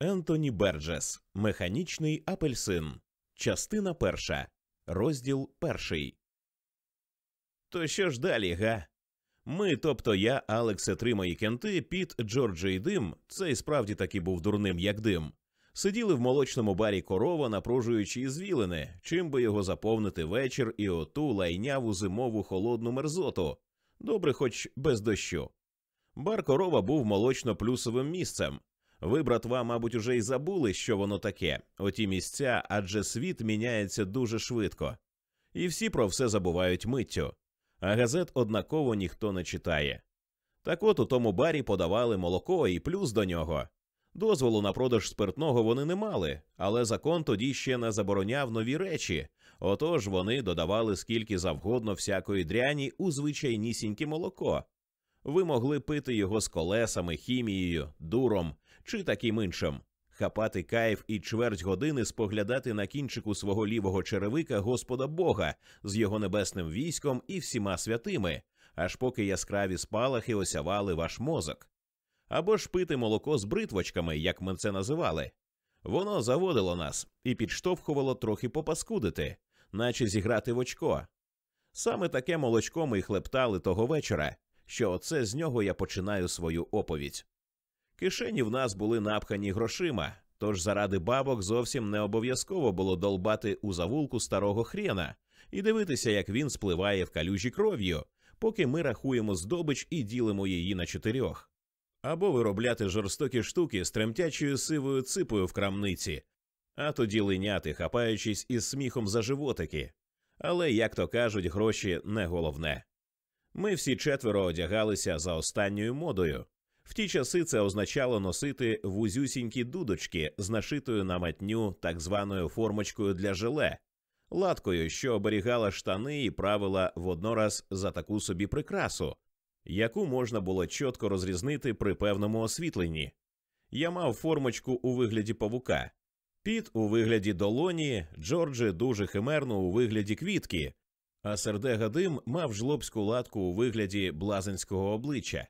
Ентоні Берджес Механічний апельсин. Частина перша. Розділ перший. То що ж далі, га? Ми, тобто я, Алекс, три мої кенти, Піт, Джорджі і Дим, цей справді таки був дурним, як дим, сиділи в молочному барі корова, напружуючи ізвілини, чим би його заповнити вечір і оту лайняву зимову холодну мерзоту. Добре, хоч без дощу. Бар корова був молочно-плюсовим місцем. Ви, братва, мабуть, уже й забули, що воно таке, оті місця, адже світ міняється дуже швидко. І всі про все забувають миттю, а газет однаково ніхто не читає. Так от у тому барі подавали молоко і плюс до нього. Дозволу на продаж спиртного вони не мали, але закон тоді ще не забороняв нові речі, отож вони додавали скільки завгодно всякої дряні у звичайнісіньке молоко. Ви могли пити його з колесами, хімією, дуром чи таким іншим, хапати кайф і чверть години споглядати на кінчику свого лівого черевика Господа Бога з його небесним військом і всіма святими, аж поки яскраві спалахи осявали ваш мозок. Або ж пити молоко з бритвочками, як ми це називали. Воно заводило нас і підштовхувало трохи попаскудити, наче зіграти в очко. Саме таке молочко ми й хлептали того вечора, що оце з нього я починаю свою оповідь. Кишені в нас були напхані грошима, тож заради бабок зовсім не обов'язково було долбати у завулку старого хрена і дивитися, як він спливає в калюжі кров'ю, поки ми рахуємо здобич і ділимо її на чотирьох. Або виробляти жорстокі штуки з тремтячою сивою ципою в крамниці, а тоді линяти, хапаючись із сміхом за животики. Але, як то кажуть, гроші не головне. Ми всі четверо одягалися за останньою модою. В ті часи це означало носити вузюсінькі дудочки з нашитою на матню так званою формочкою для желе, латкою, що оберігала штани і правила воднораз за таку собі прикрасу, яку можна було чітко розрізнити при певному освітленні. Я мав формочку у вигляді павука, Піт у вигляді долоні, Джорджі дуже химерно у вигляді квітки, а сердега дим мав жлобську латку у вигляді блазенського обличчя.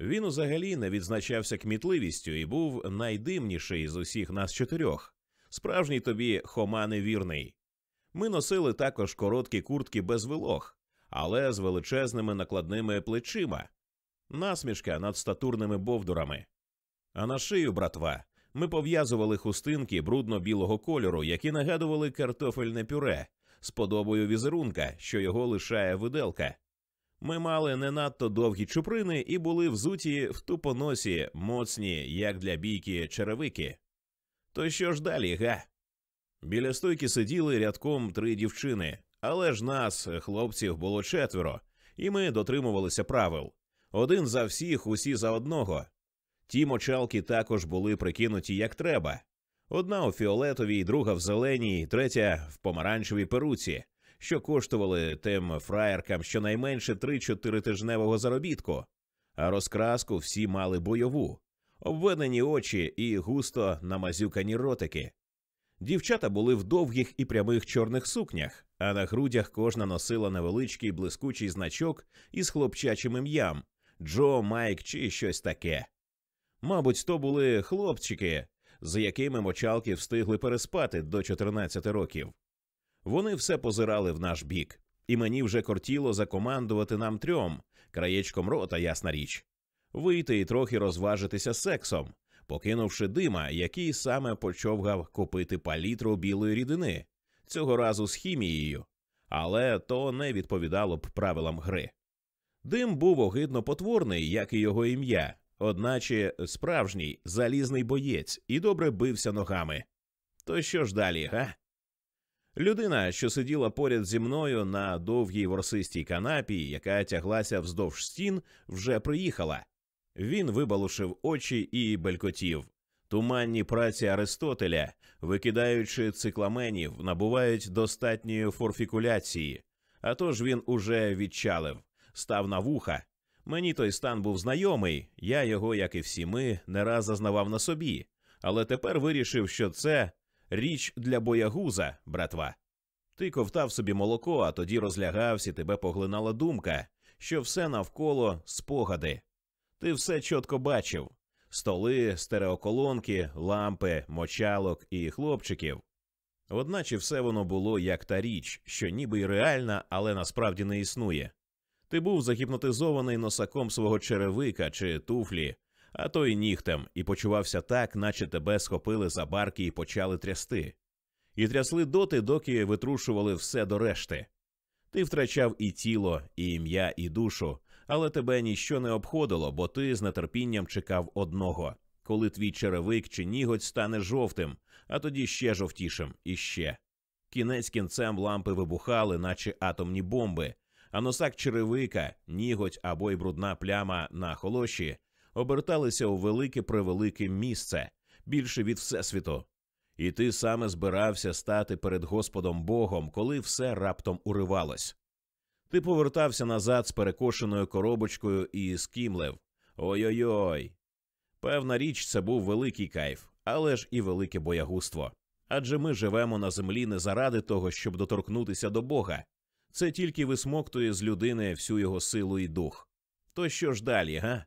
Він узагалі не відзначався кмітливістю і був найдимніший з усіх нас чотирьох. Справжній тобі хома невірний. Ми носили також короткі куртки без вилог, але з величезними накладними плечима, насмішка над статурними бовдурами. А на шию, братва, ми пов'язували хустинки брудно-білого кольору, які нагадували картофельне пюре з подобою візерунка, що його лишає виделка. Ми мали не надто довгі чуприни і були взуті в тупоносі, моцні, як для бійки черевики. То що ж далі, га? Біля стойки сиділи рядком три дівчини, але ж нас, хлопців, було четверо, і ми дотримувалися правил один за всіх, усі за одного. Ті мочалки також були прикинуті як треба. Одна у фіолетовій, друга в зеленій, третя в помаранчевій перуці, що коштували тим фраєркам щонайменше три-чотири тижневого заробітку, а розкраску всі мали бойову, обведені очі і густо намазюкані ротики. Дівчата були в довгих і прямих чорних сукнях, а на грудях кожна носила невеличкий блискучий значок із хлопчачим ім'ям Джо, Майк чи щось таке. Мабуть, то були хлопчики, з якими мочалки встигли переспати до 14 років. Вони все позирали в наш бік, і мені вже кортіло закомандувати нам трьом, краєчком рота, ясна річ, вийти і трохи розважитися сексом, покинувши дима, який саме почовгав купити палітру білої рідини, цього разу з хімією, але то не відповідало б правилам гри. Дим був огидно потворний, як і його ім'я, одначе справжній залізний боєць і добре бився ногами. То що ж далі, га? Людина, що сиділа поряд зі мною на довгій ворсистій канапі, яка тяглася вздовж стін, вже приїхала. Він вибалушив очі і белькотів. Туманні праці Аристотеля, викидаючи цикламенів, набувають достатньої форфікуляції. А тож він уже відчалив, став на вуха. Мені той стан був знайомий, я його, як і всі ми, не раз зазнавав на собі, але тепер вирішив, що це річ для боягуза, братва. Ти ковтав собі молоко, а тоді розлягався, тебе поглинала думка, що все навколо спогади. Ти все чітко бачив. столи, стереоколонки, лампи, мочалок і хлопчиків. Одначе все воно було як та річ, що ніби й реальна, але насправді не існує. Ти був загіпнотизований носаком свого черевика чи туфлі, а то й нігтем, і почувався так, наче тебе схопили за барки і почали трясти. І трясли доти, доки витрушували все до решти. Ти втрачав і тіло, і ім'я, і душу, але тебе ніщо не обходило, бо ти з нетерпінням чекав одного, коли твій черевик чи ніготь стане жовтим, а тоді ще жовтішим і ще. Кінець кінцем лампи вибухали, наче атомні бомби, а носак черевика, ніготь або й брудна пляма на холоші оберталися у велике превелике місце більше від всесвіту. І ти саме збирався стати перед Господом Богом, коли все раптом уривалось. Ти повертався назад з перекошеною коробочкою і скімлив Ой-ой. ой Певна річ, це був великий кайф, але ж і велике боягузтво. Адже ми живемо на землі не заради того, щоб доторкнутися до Бога. Це тільки висмоктує з людини всю його силу і дух. То що ж далі, га?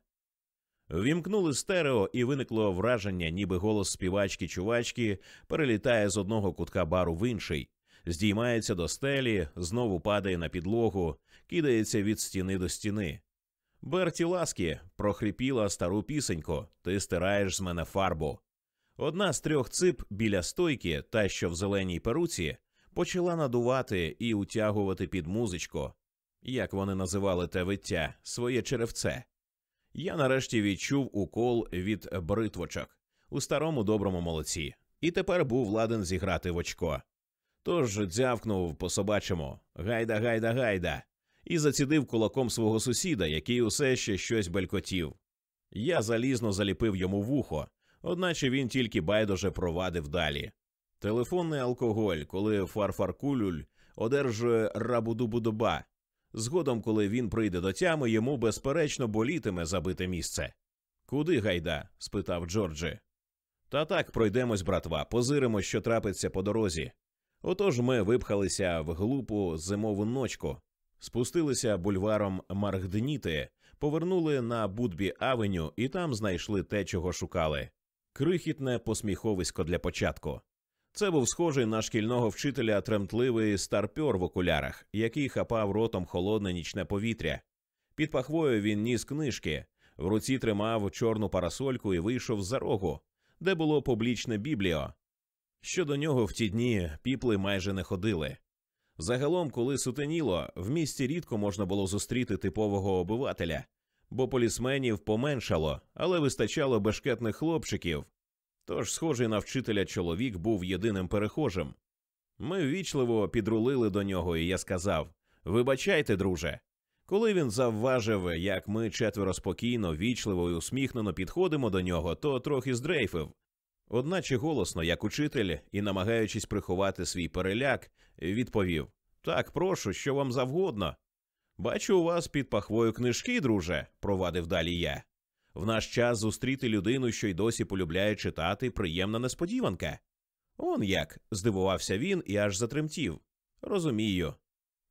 Вімкнули стерео, і виникло враження, ніби голос співачки чувачки перелітає з одного кутка бару в інший, здіймається до стелі, знову падає на підлогу, кидається від стіни до стіни. Берті ласкі прохрипіла стару пісеньку Ти стираєш з мене фарбу. Одна з трьох цип біля стойки, та що в зеленій перуці, почала надувати і утягувати під музичку, як вони називали те виття, своє черевце. Я нарешті відчув укол від бритвочок у старому доброму молоці, і тепер був ладен зіграти в очко. Тож дзявкнув по собачому гайда, гайда, гайда, і зацідив кулаком свого сусіда, який усе ще щось белькотів. Я залізно заліпив йому вухо, одначе він тільки байдуже провадив далі. Телефонний алкоголь, коли фарфаркулюль одержує рабудубудуба, Згодом, коли він прийде до тями, йому безперечно болітиме забите місце. Куди гайда? спитав Джорджі. Та так пройдемось, братва, позиримо, що трапиться по дорозі. Отож ми випхалися в глупу зимову ночку, спустилися бульваром Маргдніти, повернули на Будбі Авеню і там знайшли те, чого шукали. Крихітне посміховисько для початку. Це був схожий на шкільного вчителя тремтливий старпьор в окулярах, який хапав ротом холодне нічне повітря. Під пахвою він ніс книжки, в руці тримав чорну парасольку і вийшов за рогу, де було публічне бібліо. Щодо нього в ті дні піпли майже не ходили. Загалом, коли сутеніло, в місті рідко можна було зустріти типового обивателя, бо полісменів поменшало, але вистачало бешкетних хлопчиків, Тож, схожий на вчителя чоловік був єдиним перехожим. Ми ввічливо підрулили до нього, і я сказав Вибачайте, друже. Коли він завважив, як ми четверо спокійно, вічливо і усміхнено підходимо до нього, то трохи здрейфив. Одначе голосно, як учитель, і, намагаючись приховати свій переляк, відповів Так, прошу, що вам завгодно. Бачу у вас під пахвою книжки, друже, провадив далі я. В наш час зустріти людину, що й досі полюбляє читати, приємна несподіванка. Он як, здивувався він і аж затремтів. Розумію.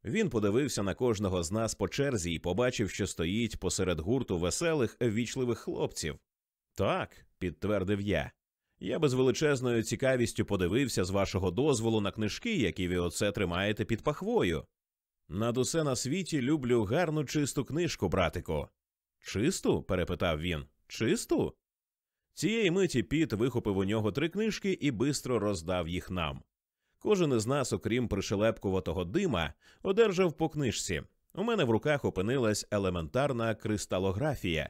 Він подивився на кожного з нас по черзі і побачив, що стоїть посеред гурту веселих, ввічливих хлопців. Так, підтвердив я. Я без величезною цікавістю подивився з вашого дозволу на книжки, які ви оце тримаєте під пахвою. Над усе на світі люблю гарну чисту книжку, братику. Чисту? перепитав він. Чисту? Цієї миті піт вихопив у нього три книжки і бистро роздав їх нам. Кожен із нас, окрім пришелепкуватого дима, одержав по книжці. У мене в руках опинилась елементарна кристалографія.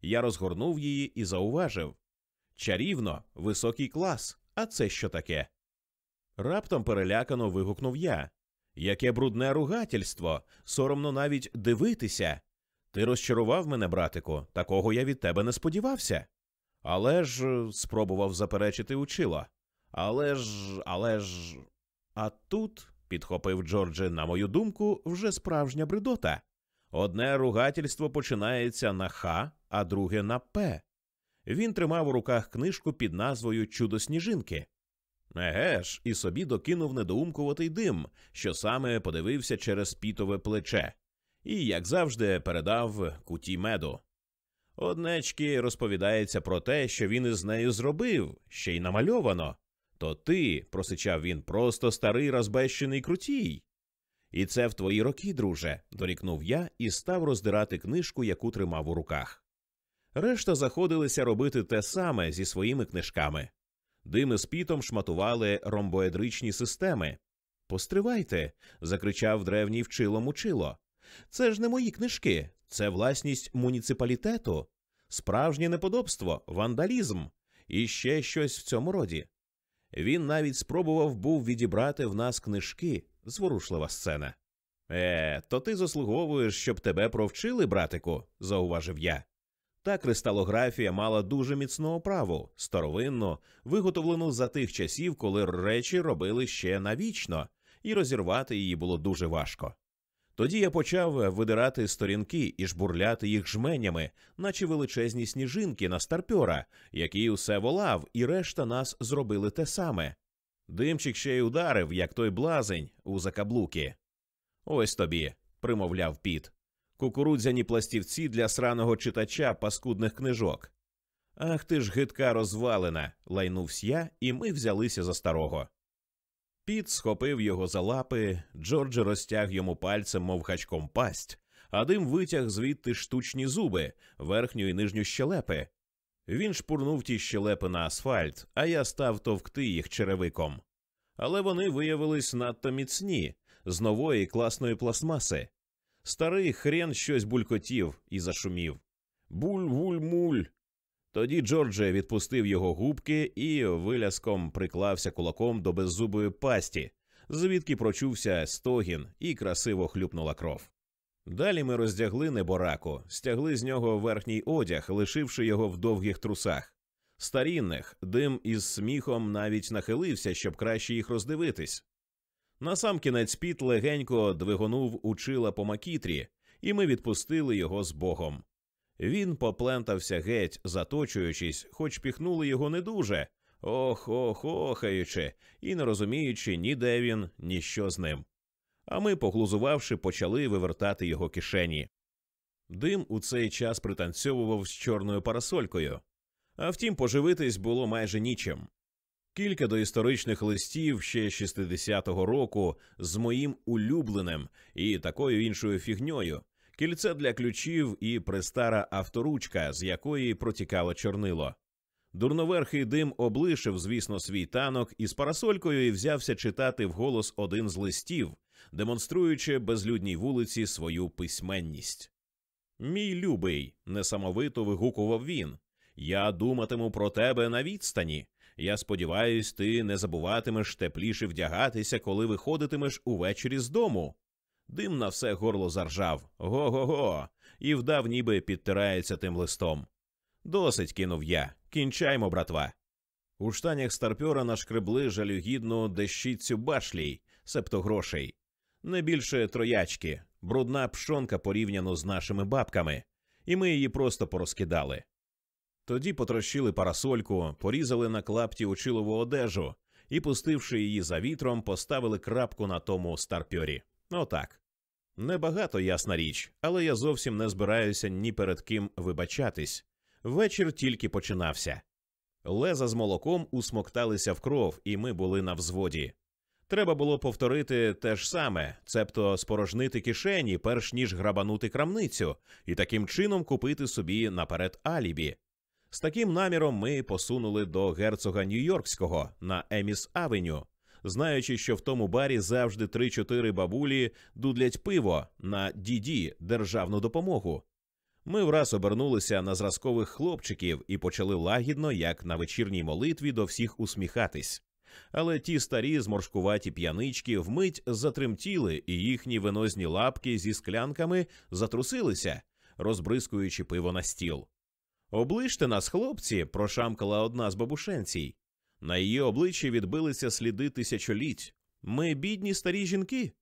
Я розгорнув її і зауважив чарівно, високий клас. А це що таке? Раптом перелякано вигукнув я. Яке брудне ругательство, соромно навіть дивитися. Ти розчарував мене, братику, такого я від тебе не сподівався. Але ж, спробував заперечити учило. Але ж, але ж. А тут, підхопив Джорджі, на мою думку, вже справжня бредота. Одне ругательство починається на Х, а друге на П. Він тримав у руках книжку під назвою Чудо сніжинки. Еге ж, і собі докинув недоумкуватий дим, що саме подивився через пітове плече і, як завжди, передав куті меду. Однечки розповідається про те, що він із нею зробив, ще й намальовано. То ти, просичав він, просто старий розбещений крутій. І це в твої роки, друже, дорікнув я і став роздирати книжку, яку тримав у руках. Решта заходилися робити те саме зі своїми книжками. Дими з пітом шматували ромбоедричні системи. Постривайте. закричав древній вчило мучило. Це ж не мої книжки, це власність муніципалітету, справжнє неподобство, вандалізм і ще щось в цьому роді. Він навіть спробував був відібрати в нас книжки, зворушлива сцена. Е, то ти заслуговуєш, щоб тебе провчили, братику, зауважив я. Та кристалографія мала дуже міцну оправу, старовинну, виготовлену за тих часів, коли речі робили ще навічно, і розірвати її було дуже важко. Тоді я почав видирати сторінки і жбурляти їх жменями, наче величезні сніжинки на старпьора, який усе волав, і решта нас зробили те саме. Димчик ще й ударив, як той блазень, у закаблуки. Ось тобі, примовляв піт. Кукурудзяні пластівці для сраного читача паскудних книжок. Ах ти ж гидка розвалена, лайнувся я, і ми взялися за старого. Піт схопив його за лапи, Джордж розтяг йому пальцем, мов хачком пасть, а дим витяг звідти штучні зуби, верхню і нижню щелепи. Він шпурнув ті щелепи на асфальт, а я став товкти їх черевиком. Але вони виявились надто міцні, з нової класної пластмаси. Старий хрен щось булькотів і зашумів. Буль-вуль-муль. Тоді Джордже відпустив його губки і виляском приклався кулаком до беззубої пасті, звідки прочувся стогін і красиво хлюпнула кров. Далі ми роздягли небораку, стягли з нього верхній одяг, лишивши його в довгих трусах. Старінних дим із сміхом навіть нахилився, щоб краще їх роздивитись. Насамкінець піт легенько двигонув учила по макітрі, і ми відпустили його з богом. Він поплентався геть, заточуючись, хоч піхнули його не дуже, ох ох охаючи, і не розуміючи ні де він, ні що з ним. А ми, поглузувавши, почали вивертати його кишені. Дим у цей час пританцьовував з чорною парасолькою, а втім, поживитись було майже нічим. Кілька доісторичних листів ще 60-го року з моїм улюбленим і такою іншою фігньою, кільце для ключів і пристара авторучка, з якої протікало чорнило. Дурноверхий дим облишив, звісно, свій танок із парасолькою і взявся читати вголос один з листів, демонструючи безлюдній вулиці свою письменність. Мій любий, несамовито вигукував він. Я думатиму про тебе на відстані. Я сподіваюсь, ти не забуватимеш тепліше вдягатися, коли виходитимеш увечері з дому. Дим на все горло заржав го го го, і вдав, ніби підтирається тим листом. Досить кинув я. Кінчаймо, братва. У штанях старпьора нашкребли жалюгідну дещицю башлій, септо грошей. Не більше троячки, брудна пшонка порівняно з нашими бабками, і ми її просто порозкидали. Тоді потрощили парасольку, порізали на клапті училову одежу і, пустивши її за вітром, поставили крапку на тому старпьорі. Отак. Небагато, ясна річ, але я зовсім не збираюся ні перед ким вибачатись. Вечір тільки починався. Леза з молоком усмокталися в кров, і ми були на взводі. Треба було повторити те ж саме, цебто спорожнити кишені, перш ніж грабанути крамницю, і таким чином купити собі наперед алібі. З таким наміром ми посунули до герцога Нью-Йоркського на Еміс Авеню, знаючи, що в тому барі завжди три-чотири бабулі дудлять пиво на діді державну допомогу. Ми враз обернулися на зразкових хлопчиків і почали лагідно, як на вечірній молитві, до всіх усміхатись. Але ті старі зморшкуваті п'янички вмить затремтіли, і їхні венозні лапки зі склянками затрусилися, розбризкуючи пиво на стіл. Оближте нас, хлопці, прошамкала одна з бабушенцій. На її обличчі відбилися сліди тисячоліть. Ми бідні старі жінки.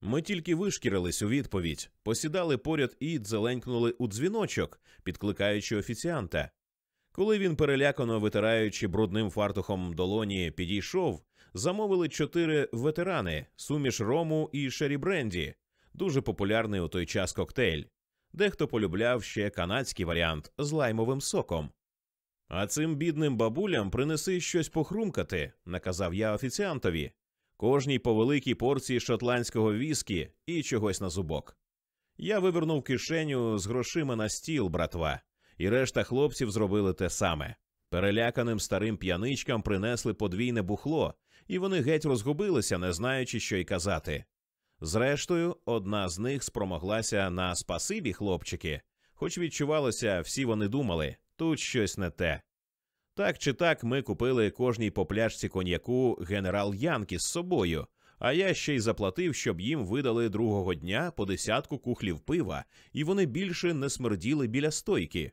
Ми тільки вишкірились у відповідь, посідали поряд і дзеленькнули у дзвіночок, підкликаючи офіціанта. Коли він, перелякано витираючи брудним фартухом долоні, підійшов, замовили чотири ветерани, суміш рому і шері бренді, дуже популярний у той час коктейль. Дехто полюбляв ще канадський варіант з лаймовим соком. А цим бідним бабулям принеси щось похрумкати, наказав я офіціантові, кожній по великій порції шотландського віскі і чогось на зубок. Я вивернув кишеню з грошима на стіл, братва, і решта хлопців зробили те саме. Переляканим старим п'яничкам принесли подвійне бухло, і вони геть розгубилися, не знаючи, що й казати. Зрештою, одна з них спромоглася на спасибі, хлопчики, хоч відчувалося, всі вони думали тут щось не те. Так чи так ми купили кожній по пляшці коньяку генерал Янкі з собою, а я ще й заплатив, щоб їм видали другого дня по десятку кухлів пива, і вони більше не смерділи біля стойки.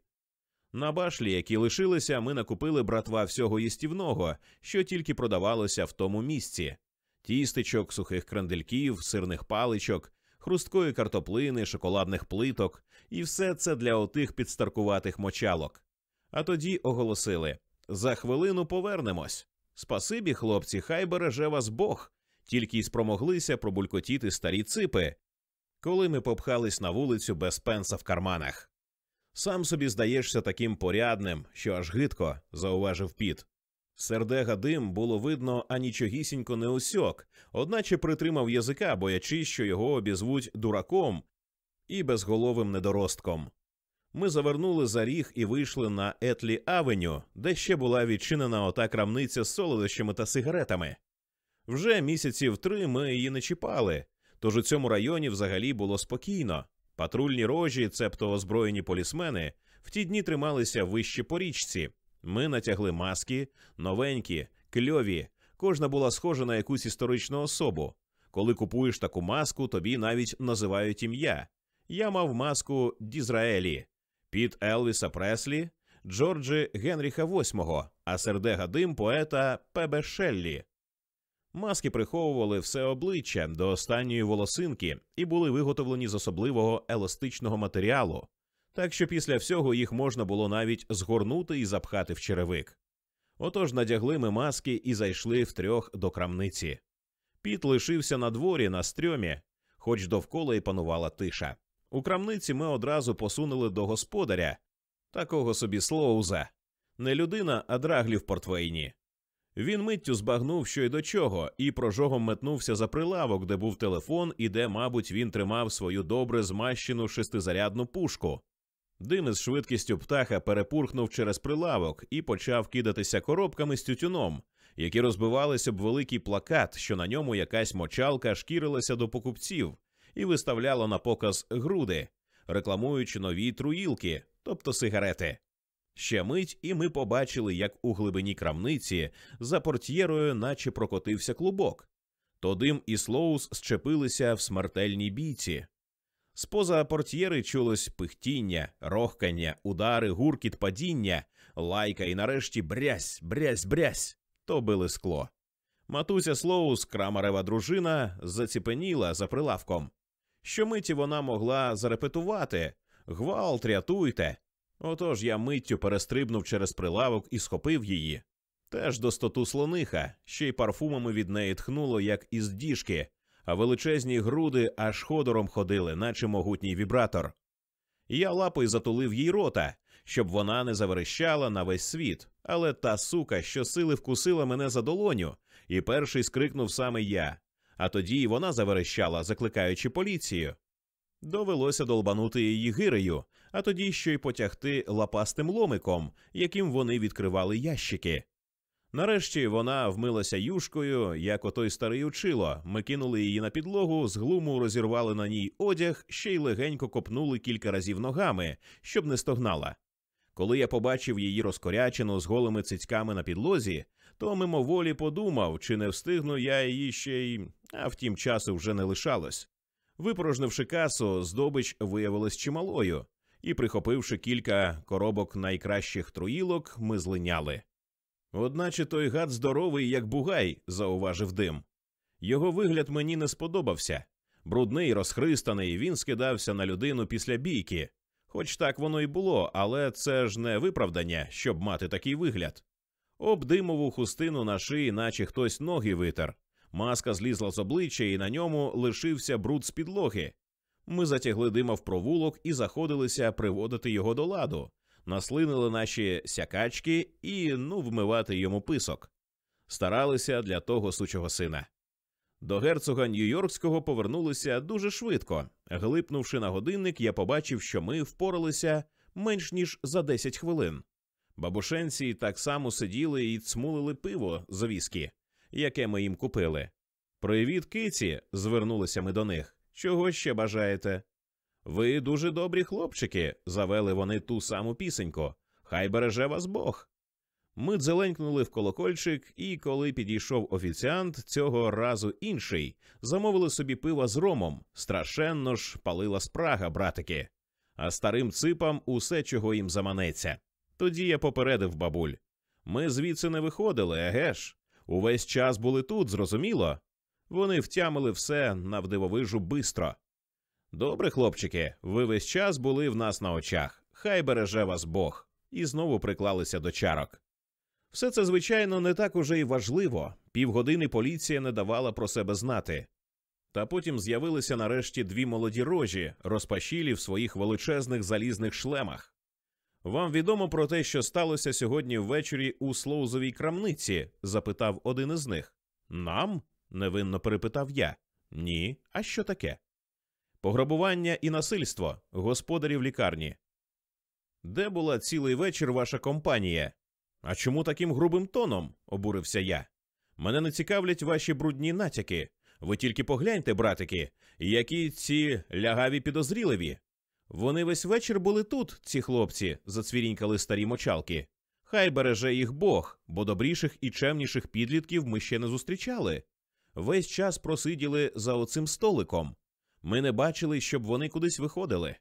На башлі, які лишилися, ми накупили братва всього їстівного, що тільки продавалося в тому місці тістечок, сухих крандельків, сирних паличок, хрусткої картоплини, шоколадних плиток, і все це для отих підстаркуватих мочалок. А тоді оголосили за хвилину повернемось. Спасибі, хлопці, хай береже вас Бог, тільки й спромоглися пробулькотіти старі ципи, коли ми попхались на вулицю без пенса в карманах. Сам собі здаєшся таким порядним, що аж гидко, зауважив піт. Сердега дим було видно, а нічогісінько не усьок, одначе притримав язика, боячись, що його обізвуть дураком і безголовим недоростком. Ми завернули за ріг і вийшли на Етлі Авеню, де ще була відчинена ота крамниця з солодощами та сигаретами. Вже місяців три ми її не чіпали, тож у цьому районі взагалі було спокійно. Патрульні рожі, цебто озброєні полісмени, в ті дні трималися вище по річці. Ми натягли маски, новенькі, кльові. Кожна була схожа на якусь історичну особу. Коли купуєш таку маску, тобі навіть називають ім'я. Я мав маску Дізраелі, Піт Елвіса Преслі, Джорджі Генріха VIII, а сердега дим поета Пебе Шеллі. Маски приховували все обличчя до останньої волосинки і були виготовлені з особливого еластичного матеріалу, так що після всього їх можна було навіть згорнути і запхати в черевик. Отож надягли ми маски і зайшли втрьох до крамниці. Піт лишився на дворі на стрьомі, хоч довкола й панувала тиша. У крамниці ми одразу посунули до господаря, такого собі слоуза, не людина, а драглі в портвейні. Він миттю збагнув, що й до чого, і прожогом метнувся за прилавок, де був телефон, і де, мабуть, він тримав свою добре змащену шестизарядну пушку. Дим із швидкістю птаха перепурхнув через прилавок і почав кидатися коробками з тютюном, які розбивались об великий плакат, що на ньому якась мочалка шкірилася до покупців і виставляла на показ груди, рекламуючи нові труїлки, тобто сигарети. Ще мить, і ми побачили, як у глибині крамниці за портьєрою, наче прокотився клубок. То дим і слоус щепилися в смертельній бійці. Споза портьєри чулось пихтіння, рохкання, удари, гуркіт, падіння, лайка і нарешті брязь, брязь, брязь. То били скло. Матуся Слоус, крамарева дружина, заціпеніла за прилавком. Щомиті вона могла зарепетувати Гвалт, рятуйте. Отож я миттю перестрибнув через прилавок і схопив її. Теж достоту слониха, ще й парфумами від неї тхнуло, як із діжки, а величезні груди аж ходором ходили, наче могутній вібратор. Я лапою затулив їй рота, щоб вона не заверещала на весь світ, але та сука щосили вкусила мене за долоню, і перший скрикнув саме я, а тоді й вона заверещала, закликаючи поліцію. Довелося долбанути її гирею, а тоді ще й потягти лапастим ломиком, яким вони відкривали ящики. Нарешті вона вмилася юшкою, як отой старий учило. Ми кинули її на підлогу, з глуму розірвали на ній одяг, ще й легенько копнули кілька разів ногами, щоб не стогнала. Коли я побачив її розкорячену з голими цицьками на підлозі, то мимоволі подумав, чи не встигну я її ще й. А втім, часу вже не лишалось. Випорожнивши касу, здобич виявилась чималою, і, прихопивши кілька коробок найкращих труїлок, ми злиняли. Одначе той гад здоровий, як бугай, зауважив дим. Його вигляд мені не сподобався. Брудний, розхристаний, він скидався на людину після бійки. Хоч так воно й було, але це ж не виправдання, щоб мати такий вигляд. Об димову хустину на шиї, наче хтось ноги витер. Маска злізла з обличчя, і на ньому лишився бруд з підлоги. Ми затягли дима в провулок і заходилися приводити його до ладу, наслинили наші сякачки і ну вмивати йому писок. Старалися для того сучого сина. До герцога Нью-Йоркського повернулися дуже швидко. Глипнувши на годинник, я побачив, що ми впоралися менш ніж за 10 хвилин. Бабушенці так само сиділи і цмулили пиво з віскі, яке ми їм купили. Привіт, киці, звернулися ми до них. Чого ще бажаєте? Ви дуже добрі хлопчики, завели вони ту саму пісеньку. Хай береже вас Бог. Ми дзеленькнули в колокольчик, і коли підійшов офіціант, цього разу інший, замовили собі пива з ромом. Страшенно ж палила спрага, братики. А старим ципам усе, чого їм заманеться. Тоді я попередив бабуль. Ми звідси не виходили, еге ж. Увесь час були тут, зрозуміло. Вони втямили все навдивовижу бистро. Добре, хлопчики, ви весь час були в нас на очах. Хай береже вас Бог, і знову приклалися до чарок. Все це, звичайно, не так уже й важливо. Півгодини поліція не давала про себе знати. Та потім з'явилися нарешті дві молоді рожі, розпашілі в своїх величезних залізних шлемах. Вам відомо про те, що сталося сьогодні ввечері у Слоузовій крамниці? запитав один із них. Нам? невинно перепитав я. Ні. А що таке? Пограбування і насильство, господарів лікарні. Де була цілий вечір ваша компанія? А чому таким грубим тоном? обурився я. Мене не цікавлять ваші брудні натяки. Ви тільки погляньте, братики, які ці лягаві підозріливі. Вони весь вечір були тут, ці хлопці, зацвірінькали старі мочалки. Хай береже їх Бог, бо добріших і чемніших підлітків ми ще не зустрічали. Весь час просиділи за оцим столиком. Ми не бачили, щоб вони кудись виходили.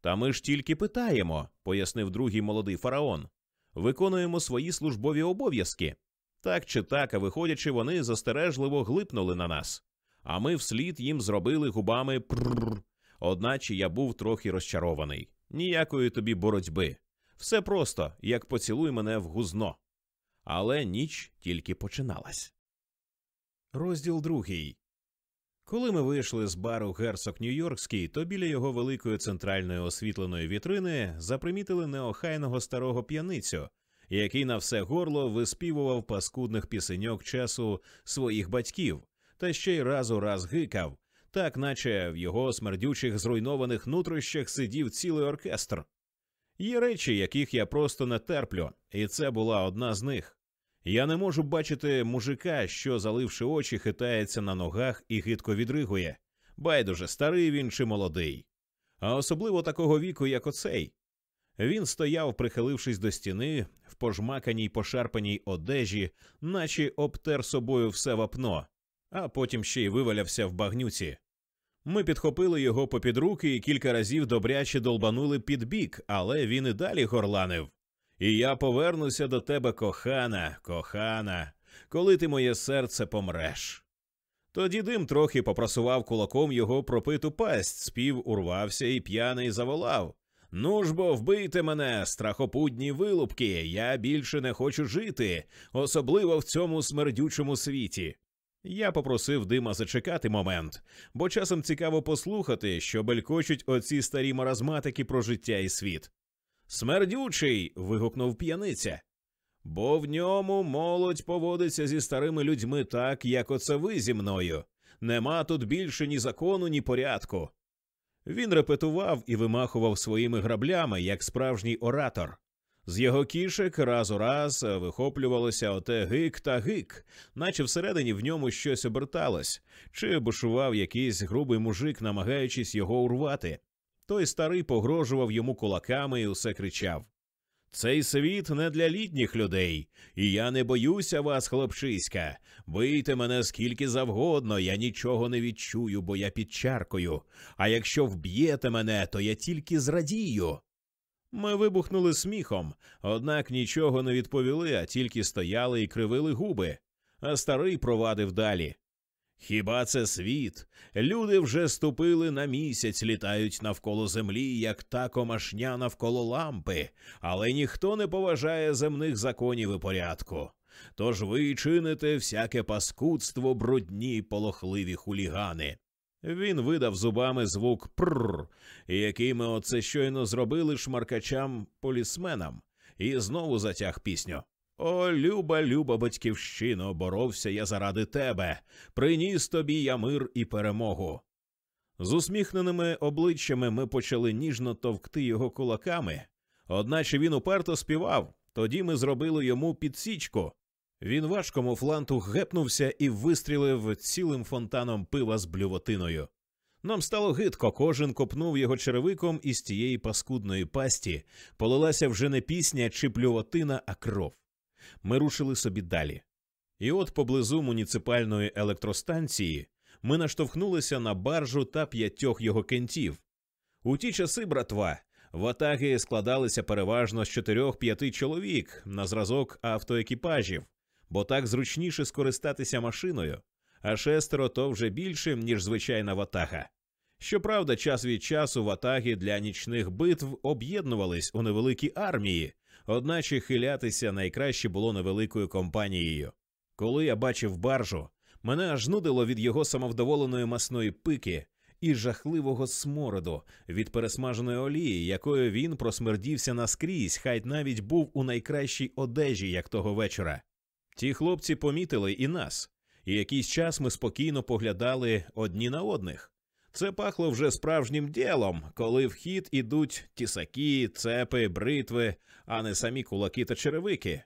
Та ми ж тільки питаємо, пояснив другий молодий фараон. Виконуємо свої службові обов'язки. Так чи так, а виходячи, вони застережливо глипнули на нас. А ми вслід їм зробили губами прррр. Одначе я був трохи розчарований. Ніякої тобі боротьби. Все просто, як поцілуй мене в гузно. Але ніч тільки починалась. Розділ другий. Коли ми вийшли з бару герцог Нью-Йоркський, то біля його великої центральної освітленої вітрини запримітили неохайного старого п'яницю, який на все горло виспівував паскудних пісеньок часу своїх батьків, та ще й раз у раз гикав, так наче в його смердючих зруйнованих нутрищах сидів цілий оркестр. Є речі, яких я просто не терплю, і це була одна з них. Я не можу бачити мужика, що, заливши очі, хитається на ногах і гидко відригує. Байдуже, старий він чи молодий. А особливо такого віку, як оцей. Він стояв, прихилившись до стіни, в пожмаканій пошарпаній одежі, наче обтер собою все вапно, а потім ще й вивалявся в багнюці. Ми підхопили його попід руки і кілька разів добряче долбанули під бік, але він і далі горланив. І я повернуся до тебе, кохана, кохана, коли ти моє серце помреш. Тоді дим трохи попросував кулаком його пропиту пасть, спів урвався і п'яний заволав. Ну ж бо вбийте мене, страхопудні вилупки, я більше не хочу жити, особливо в цьому смердючому світі. Я попросив дима зачекати момент, бо часом цікаво послухати, що белькочуть оці старі маразматики про життя і світ. Смердючий. вигукнув п'яниця. Бо в ньому молодь поводиться зі старими людьми так, як оце ви зі мною. Нема тут більше ні закону, ні порядку. Він репетував і вимахував своїми граблями, як справжній оратор. З його кішек раз у раз вихоплювалося оте гик та гик, наче всередині в ньому щось оберталось, чи бушував якийсь грубий мужик, намагаючись його урвати. Той старий погрожував йому кулаками і усе кричав Цей світ не для літніх людей, і я не боюся вас, хлопчиська. Бийте мене скільки завгодно, я нічого не відчую, бо я під чаркою. А якщо вб'єте мене, то я тільки зрадію. Ми вибухнули сміхом, однак нічого не відповіли, а тільки стояли і кривили губи. А старий провадив далі. Хіба це світ? Люди вже ступили на місяць, літають навколо землі, як та комашня навколо лампи, але ніхто не поважає земних законів і порядку. Тож ви чините всяке паскудство, брудні полохливі хулігани. Він видав зубами звук прррр, який ми оце щойно зробили шмаркачам полісменам, і знову затяг пісню. О, люба, люба батьківщино, боровся я заради тебе, приніс тобі я мир і перемогу. З усміхненими обличчями ми почали ніжно товкти його кулаками, одначе він уперто співав, тоді ми зробили йому підсічку. Він важкому фланту гепнувся і вистрілив цілим фонтаном пива з блювотиною. Нам стало гидко, кожен копнув його черевиком, і з тієї паскудної пасті полилася вже не пісня чи плювотина, а кров. Ми рушили собі далі. І от поблизу муніципальної електростанції ми наштовхнулися на баржу та п'ятьох його кентів. У ті часи, братва, ватаги складалися переважно з чотирьох-п'яти чоловік на зразок автоекіпажів, бо так зручніше скористатися машиною, а шестеро то вже більше, ніж звичайна ватага. Щоправда, час від часу ватаги для нічних битв об'єднувались у невеликі армії, одначе хилятися найкраще було невеликою компанією. Коли я бачив баржу, мене аж нудило від його самовдоволеної масної пики і жахливого смороду від пересмаженої олії, якою він просмердівся наскрізь, хай навіть був у найкращій одежі, як того вечора. Ті хлопці помітили і нас, і якийсь час ми спокійно поглядали одні на одних. Це пахло вже справжнім ділом, коли в хід ідуть тісаки, цепи, бритви, а не самі кулаки та черевики.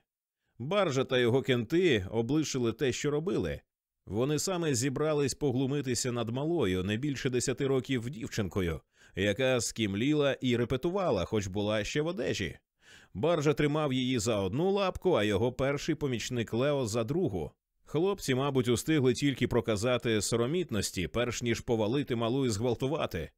Баржа та його кенти облишили те, що робили. Вони саме зібрались поглумитися над малою не більше десяти років дівчинкою, яка скімліла і репетувала, хоч була ще в одежі. Баржа тримав її за одну лапку, а його перший помічник Лео за другу. Хлопці, мабуть, устигли тільки проказати соромітності, перш ніж повалити малу і зґвалтувати.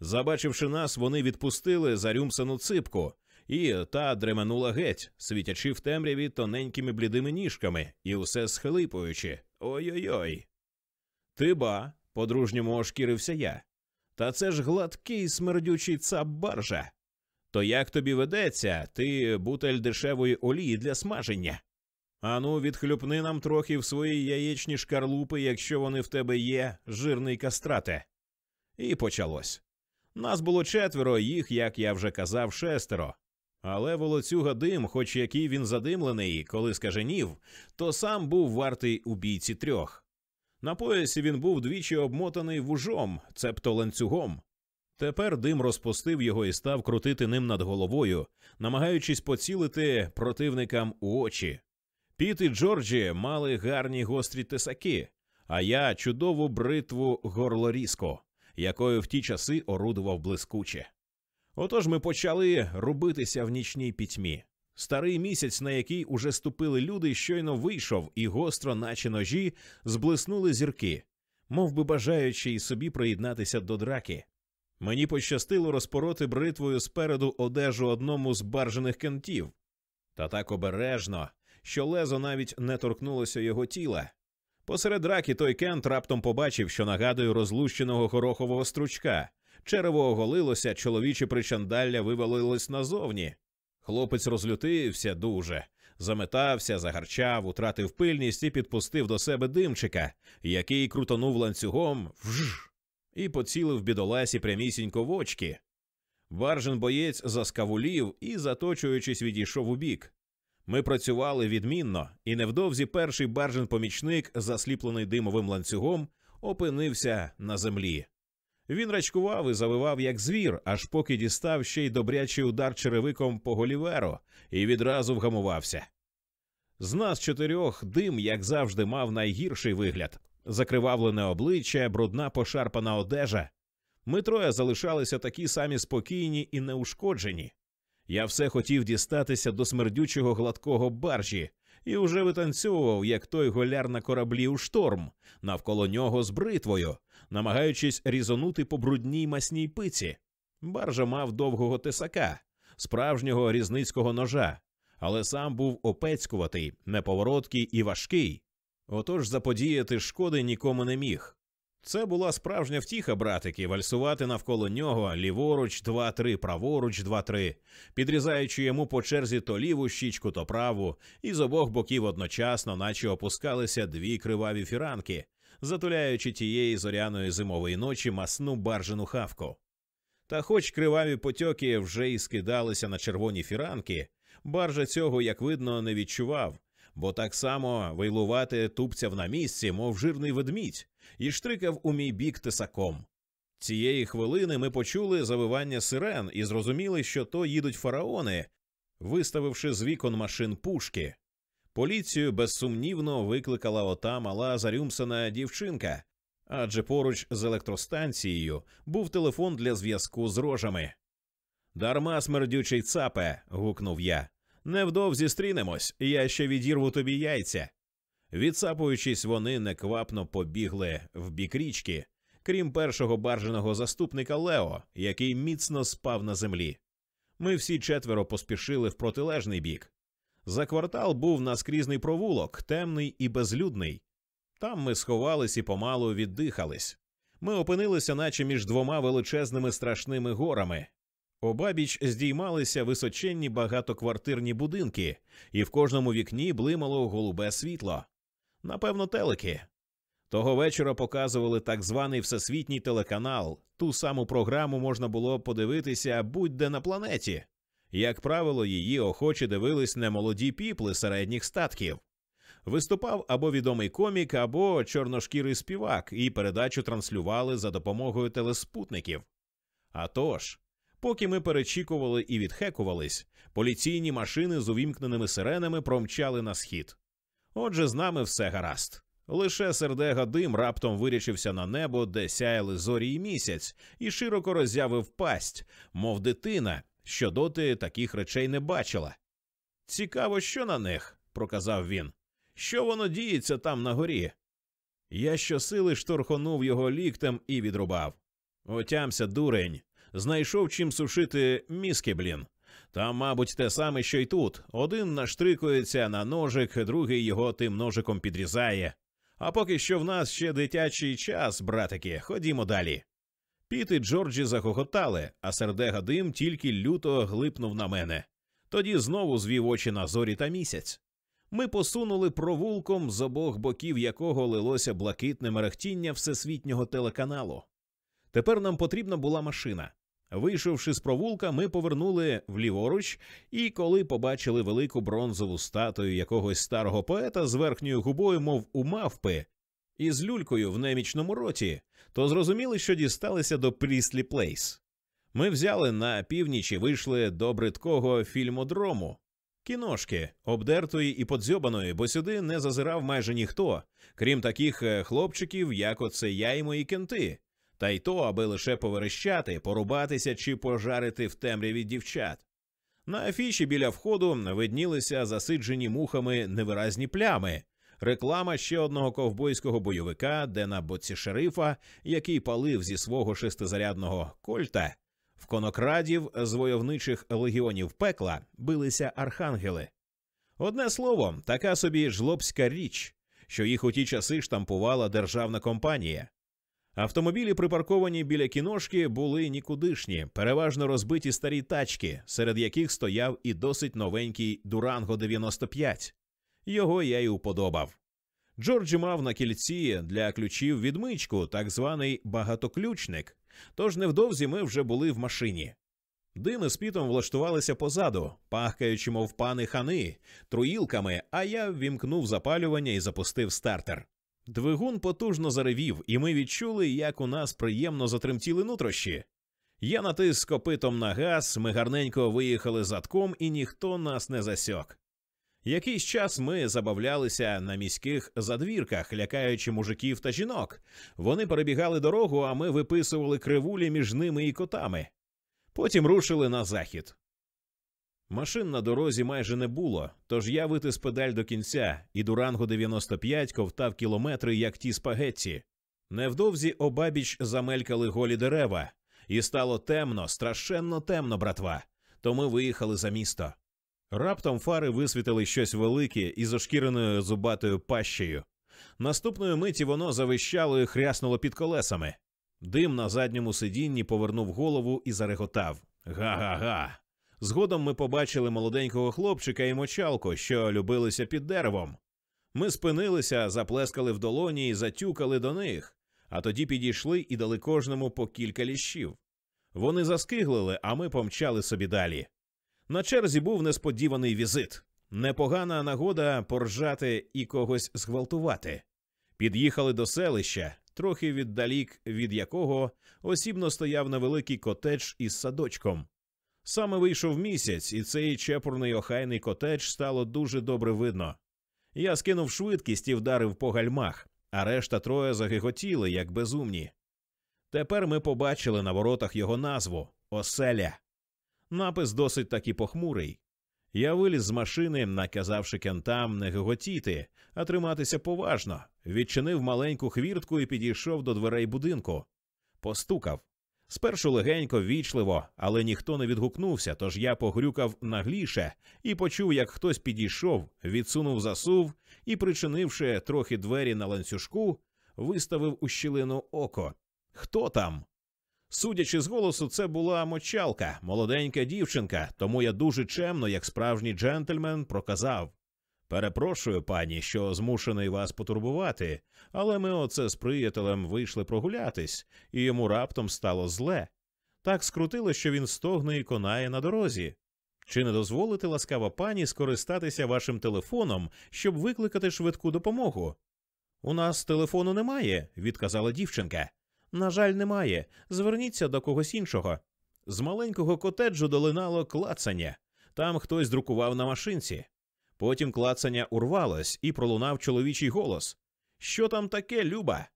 Забачивши нас, вони відпустили зарюмсану ципку, і та дременула геть, світячи в темряві тоненькими блідими ніжками і усе схилипуючи. Ой-ой-ой. Ти ба, по-дружньому ошкірився я. Та це ж гладкий смердючий цап баржа. То як тобі ведеться, ти бутель дешевої олії для смаження? Ану, відхлюпни нам трохи в свої яєчні шкарлупи, якщо вони в тебе є, жирний кастрате. І почалось. Нас було четверо, їх, як я вже казав, шестеро. Але волоцюга дим, хоч який він задимлений, коли скаженів, то сам був вартий у бійці трьох. На поясі він був двічі обмотаний вужом, цебто ланцюгом. Тепер дим розпустив його і став крутити ним над головою, намагаючись поцілити противникам у очі. Піт і Джорджі мали гарні гострі тесаки, а я чудову бритву горлорізко, якою в ті часи орудував блискуче. Отож ми почали рубитися в нічній пітьмі. Старий місяць, на який уже ступили люди, щойно вийшов, і гостро, наче ножі, зблиснули зірки, мов би бажаючи й собі приєднатися до драки. Мені пощастило розпороти бритвою спереду одежу одному з баржених кентів, та так обережно, що лезо навіть не торкнулося його тіла. Посеред драки той кент раптом побачив, що нагадує розлущеного горохового стручка. Черево оголилося, чоловіче причандалля вивалилось назовні. Хлопець розлютився дуже, заметався, загарчав, утратив пильність і підпустив до себе димчика, який крутонув ланцюгом вж і поцілив бідоласі прямісінько в очки. Баржен боєць заскавулів і, заточуючись, відійшов у бік. Ми працювали відмінно, і невдовзі перший баржен помічник, засліплений димовим ланцюгом, опинився на землі. Він рачкував і завивав, як звір, аж поки дістав ще й добрячий удар черевиком по голіверу і відразу вгамувався. З нас чотирьох дим, як завжди, мав найгірший вигляд закривавлене обличчя, брудна пошарпана одежа. Ми троє залишалися такі самі спокійні і неушкоджені. Я все хотів дістатися до смердючого гладкого баржі і уже витанцьовував, як той голяр на кораблі у шторм, навколо нього з бритвою, намагаючись різонути по брудній масній пиці. Баржа мав довгого тесака, справжнього різницького ножа, але сам був опецькуватий, неповороткий і важкий. Отож заподіяти шкоди нікому не міг. Це була справжня втіха, братики, вальсувати навколо нього ліворуч, два-три, праворуч, два-три, підрізаючи йому по черзі то ліву щічку, то праву, і з обох боків одночасно, наче опускалися дві криваві фіранки, затуляючи тієї зоряної зимової ночі масну баржену хавку. Та, хоч криваві потьоки вже й скидалися на червоні фіранки, баржа цього, як видно, не відчував, бо так само вейлувати тупцяв на місці, мов жирний ведмідь, і штрикав у мій бік тесаком. Цієї хвилини ми почули завивання сирен і зрозуміли, що то їдуть фараони, виставивши з вікон машин пушки. Поліцію безсумнівно викликала ота мала зарюмсана дівчинка, адже поруч з електростанцією був телефон для зв'язку з рожами. Дарма смердючий цапе. гукнув я. Невдовзі стрінемось, я ще відірву тобі яйця. Відсапуючись, вони неквапно побігли в бік річки, крім першого барженого заступника Лео, який міцно спав на землі. Ми всі четверо поспішили в протилежний бік. За квартал був наскрізний провулок, темний і безлюдний. Там ми сховались і помалу віддихались. Ми опинилися, наче між двома величезними страшними горами. Обабіч здіймалися височенні багатоквартирні будинки, і в кожному вікні блимало голубе світло. Напевно, телеки. Того вечора показували так званий всесвітній телеканал. Ту саму програму можна було подивитися будь-де на планеті. Як правило, її охоче дивились немолоді піпли середніх статків. Виступав або відомий комік, або чорношкірий співак, і передачу транслювали за допомогою телеспутників. А тож, поки ми перечікували і відхекувались, поліційні машини з увімкненими сиренами промчали на схід. Отже, з нами все гаразд. Лише сердега дим раптом вирячився на небо, де сяяли зорі й місяць, і широко роззявив пасть, мов дитина, що доти таких речей не бачила. Цікаво, що на них, проказав він. Що воно діється там на горі? Я щосили шторхонув його ліктем і відрубав. Отямся, дурень, знайшов чим сушити мізки, блін. Там, мабуть, те саме, що й тут. Один наштрикується на ножик, другий його тим ножиком підрізає. А поки що в нас ще дитячий час, братики, ходімо далі. Піт і Джорджі загоготали, а сердега дим тільки люто глипнув на мене. Тоді знову звів очі на зорі та місяць. Ми посунули провулком, з обох боків якого лилося блакитне мерехтіння всесвітнього телеканалу. Тепер нам потрібна була машина. Вийшовши з провулка, ми повернули вліворуч, і коли побачили велику бронзову статую якогось старого поета з верхньою губою, мов у мавпи, і з люлькою в немічному роті, то зрозуміли, що дісталися до Пріслі Плейс. Ми взяли на північ і вийшли до бридкого фільмодрому, кіношки, обдертої і подзьобаної, бо сюди не зазирав майже ніхто, крім таких е, хлопчиків, як оце я і мої кенти та й то, аби лише поверещати, порубатися чи пожарити в темряві дівчат. На афіші біля входу виднілися засиджені мухами невиразні плями, реклама ще одного ковбойського бойовика, де на боці шерифа, який палив зі свого шестизарядного кольта, в конокрадів з войовничих легіонів пекла билися архангели. Одне слово, така собі жлобська річ, що їх у ті часи штампувала державна компанія. Автомобілі, припарковані біля кіношки, були нікудишні, переважно розбиті старі тачки, серед яких стояв і досить новенький Дуранго 95. Його я й уподобав. Джорджі мав на кільці для ключів відмичку, так званий багатоключник. Тож невдовзі ми вже були в машині. Дими з пітом влаштувалися позаду, пахкаючи, мов пани хани, труїлками, а я ввімкнув запалювання і запустив стартер. Двигун потужно заревів, і ми відчули, як у нас приємно затремтіли нутрощі. Я натис копитом на газ, ми гарненько виїхали задком, і ніхто нас не засьок. Якийсь час ми забавлялися на міських задвірках, лякаючи мужиків та жінок. Вони перебігали дорогу, а ми виписували кривулі між ними і котами. Потім рушили на захід. Машин на дорозі майже не було, тож я витис педаль до кінця, і Дуранго 95 ковтав кілометри, як ті спагетті. Невдовзі обабіч замелькали голі дерева, і стало темно, страшенно темно, братва. То ми виїхали за місто. Раптом фари висвітили щось велике із ошкіреною зубатою пащею. Наступної миті воно завищало і хряснуло під колесами. Дим на задньому сидінні повернув голову і зареготав. Га-га-га. Згодом ми побачили молоденького хлопчика і мочалку, що любилися під деревом. Ми спинилися, заплескали в долоні і затюкали до них, а тоді підійшли і дали кожному по кілька ліщів. Вони заскиглили, а ми помчали собі далі. На черзі був несподіваний візит. Непогана нагода поржати і когось зґвалтувати. Під'їхали до селища, трохи віддалік від якого осібно стояв невеликий котедж із садочком. Саме вийшов місяць, і цей чепурний охайний котедж стало дуже добре видно. Я скинув швидкість і вдарив по гальмах, а решта троє загиготіли, як безумні. Тепер ми побачили на воротах його назву Оселя. Напис досить таки похмурий. Я виліз з машини, наказавши кентам не гиготіти, а триматися поважно, відчинив маленьку хвіртку і підійшов до дверей будинку. Постукав. Спершу легенько, ввічливо, але ніхто не відгукнувся, тож я погрюкав нагліше і почув, як хтось підійшов, відсунув засув і, причинивши трохи двері на ланцюжку, виставив у щілину око. Хто там? Судячи з голосу, це була мочалка, молоденька дівчинка, тому я дуже чемно, як справжній джентльмен, проказав Перепрошую, пані, що змушений вас потурбувати, але ми оце з приятелем вийшли прогулятись, і йому раптом стало зле. Так скрутило, що він стогне і конає на дорозі. Чи не дозволите ласкава пані скористатися вашим телефоном, щоб викликати швидку допомогу? У нас телефону немає, відказала дівчинка. На жаль, немає. Зверніться до когось іншого. З маленького котеджу долинало клацання. Там хтось друкував на машинці. Потім клацання урвалось і пролунав чоловічий голос. Що там таке, Люба?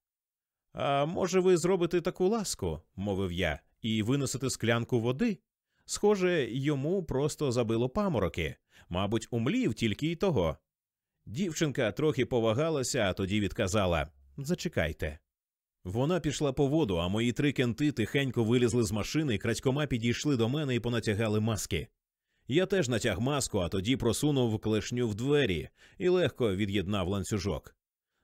А може, ви зробите таку ласку, мовив я, і винесете склянку води? Схоже, йому просто забило памороки, мабуть, умлів тільки й того. Дівчинка трохи повагалася, а тоді відказала Зачекайте. Вона пішла по воду, а мої три кенти тихенько вилізли з машини, крадькома підійшли до мене і понатягали маски. Я теж натяг маску, а тоді просунув клешню в двері і легко від'єднав ланцюжок.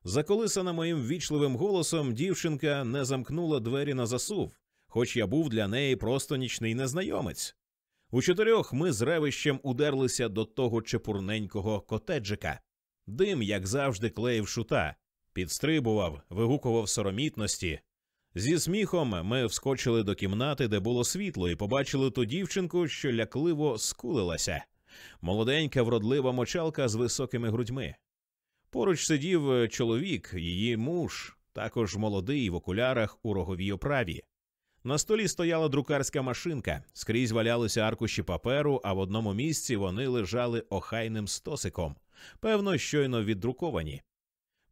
Заколисана моїм ввічливим голосом, дівчинка не замкнула двері на засув, хоч я був для неї просто нічний незнайомець. У чотирьох ми з ревищем удерлися до того чепурненького котеджика. Дим, як завжди, клеїв шута, підстрибував, вигукував соромітності, Зі сміхом ми вскочили до кімнати, де було світло, і побачили ту дівчинку, що лякливо скулилася. Молоденька, вродлива мочалка з високими грудьми. Поруч сидів чоловік, її муж, також молодий в окулярах у роговій оправі. На столі стояла друкарська машинка, скрізь валялися аркуші паперу, а в одному місці вони лежали охайним стосиком, певно, щойно віддруковані.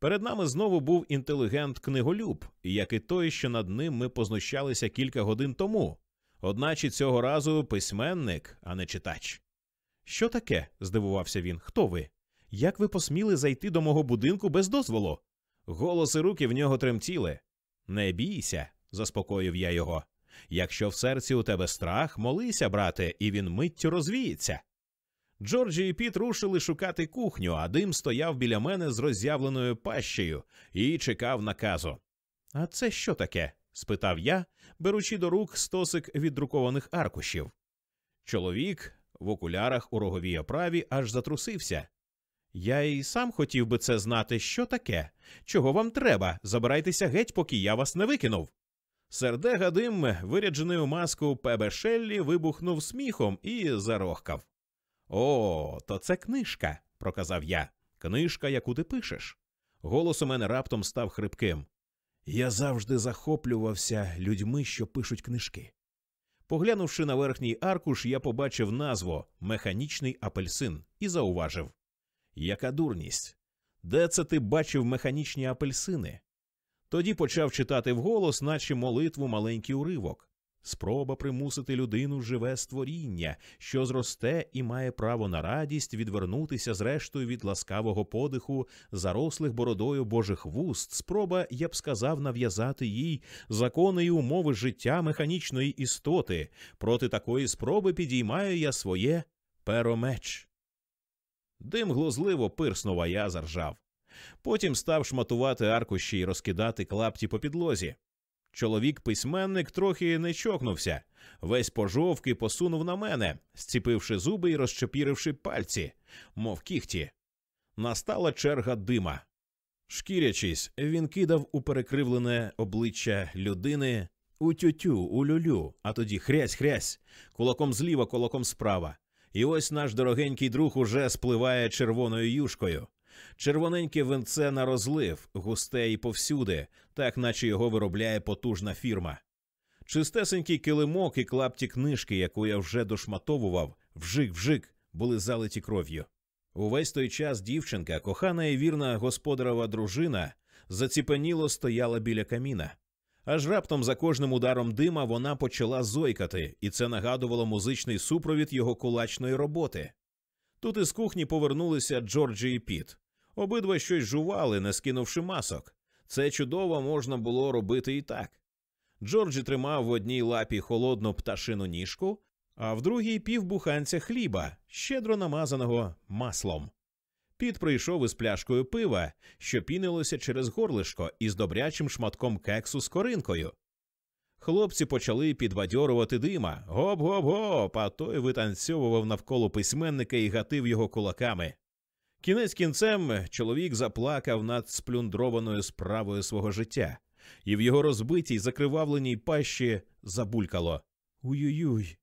Перед нами знову був інтелігент книголюб, як і той, що над ним ми познущалися кілька годин тому, одначе цього разу письменник, а не читач. Що таке? здивувався він. Хто ви? Як ви посміли зайти до мого будинку без дозволу? Голос і руки в нього тремтіли. Не бійся, заспокоїв я його. Якщо в серці у тебе страх, молися, брате, і він миттю розвіється. Джорджі і Піт рушили шукати кухню, а дим стояв біля мене з роззявленою пащею і чекав наказу. А це що таке? спитав я, беручи до рук стосик віддрукованих аркушів. Чоловік в окулярах у роговій оправі аж затрусився. Я й сам хотів би це знати, що таке. Чого вам треба? Забирайтеся геть, поки я вас не викинув. Сердега дим, виряджений у маску Пебе Шеллі, вибухнув сміхом і зарохкав. О, то це книжка, проказав я. Книжка, яку ти пишеш. Голос у мене раптом став хрипким. Я завжди захоплювався людьми, що пишуть книжки. Поглянувши на верхній аркуш, я побачив назву Механічний апельсин і зауважив Яка дурність! Де це ти бачив механічні апельсини? Тоді почав читати вголос, наче молитву маленький уривок. Спроба примусити людину живе створіння, що зросте і має право на радість відвернутися зрештою від ласкавого подиху, зарослих бородою божих вуст, спроба, я б сказав, нав'язати їй закони і умови життя механічної істоти. Проти такої спроби підіймаю я своє перомеч. Дим глузливо пирснув, а я заржав. Потім став шматувати аркуші й розкидати клапті по підлозі. Чоловік письменник трохи не чокнувся, весь пожовки посунув на мене, зціпивши зуби і розчепіривши пальці, мов кіхті. Настала черга дима. Шкірячись, він кидав у перекривлене обличчя людини у тютю, у люлю, а тоді хрясь-хрясь, кулаком зліва, кулаком справа. І ось наш дорогенький друг уже спливає червоною юшкою. Червоненьке венце на розлив, густе і повсюди, так наче його виробляє потужна фірма. Чистесенький килимок і клапті книжки, яку я вже дошматовував, вжик-вжик, були залиті кров'ю. Увесь той час дівчинка, кохана і вірна господарова дружина, заціпеніло стояла біля каміна. Аж раптом за кожним ударом дима вона почала зойкати, і це нагадувало музичний супровід його кулачної роботи. Тут із кухні повернулися Джорджі і Піт. Обидва щось жували, не скинувши масок. Це чудово можна було робити і так. Джорджі тримав в одній лапі холодну пташину ніжку, а в другій півбуханця хліба, щедро намазаного маслом. Піт прийшов із пляшкою пива, що пінилося через горлишко із добрячим шматком кексу з коринкою. Хлопці почали підбадьорувати дима гоп гоп гоп, а той витанцьовував навколо письменника і гатив його кулаками. Кінець кінцем чоловік заплакав над сплюндрованою справою свого життя, і в його розбитій закривавленій пащі забулькало Уй-уй-уй.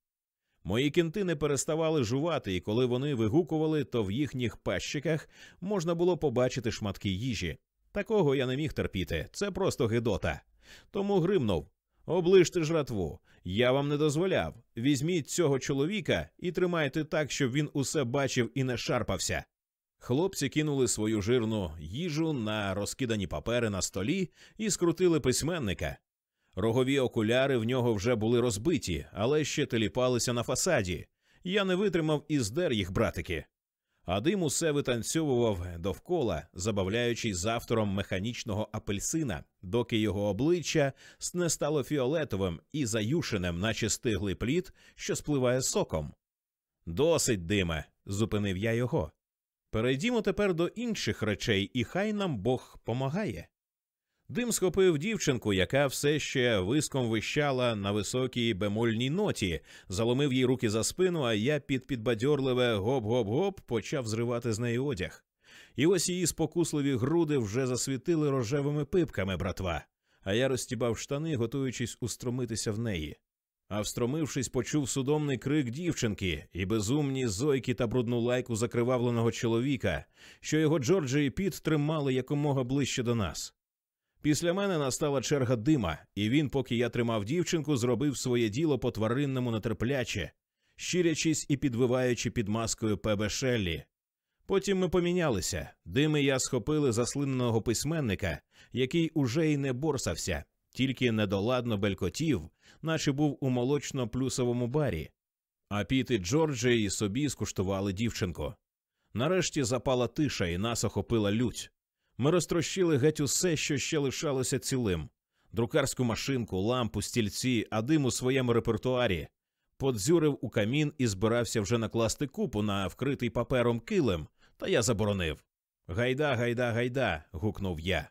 Мої кінти не переставали жувати, і коли вони вигукували, то в їхніх пащиках можна було побачити шматки їжі. Такого я не міг терпіти, це просто гидота. Тому гримнув оближте жратву. Я вам не дозволяв. Візьміть цього чоловіка і тримайте так, щоб він усе бачив і не шарпався. Хлопці кинули свою жирну їжу на розкидані папери на столі і скрутили письменника. Рогові окуляри в нього вже були розбиті, але ще теліпалися на фасаді. Я не витримав і здер їх братики. А дим усе витанцьовував довкола, забавляючись з механічного апельсина, доки його обличчя не стало фіолетовим і заюшеним, наче стиглий плід, що спливає соком. Досить диме, зупинив я його. Перейдімо тепер до інших речей, і хай нам Бог помагає. Дим схопив дівчинку, яка все ще виском вищала на високій бемольній ноті, заломив їй руки за спину, а я під підбадьорливе гоп-гоп-гоп почав зривати з неї одяг. І ось її спокусливі груди вже засвітили рожевими пипками, братва, а я розтібав штани, готуючись устромитися в неї. А встромившись, почув судомний крик дівчинки і безумні зойки та брудну лайку закривавленого чоловіка, що його Джорджі і Піт тримали якомога ближче до нас. Після мене настала черга дима, і він, поки я тримав дівчинку, зробив своє діло по тваринному нетерпляче, щирячись і підвиваючи під маскою Пебе Шеллі. Потім ми помінялися. Дим і я схопили заслиненого письменника, який уже й не борсався, тільки недоладно белькотів, наче був у молочно-плюсовому барі. А Піт і Джорджі і собі скуштували дівчинку. Нарешті запала тиша, і нас охопила лють. Ми розтрощили геть усе, що ще лишалося цілим друкарську машинку, лампу, стільці, а дим у своєму репертуарі. Подзюрив у камін і збирався вже накласти купу на вкритий папером килим, та я заборонив. Гайда, гайда, гайда. гукнув я.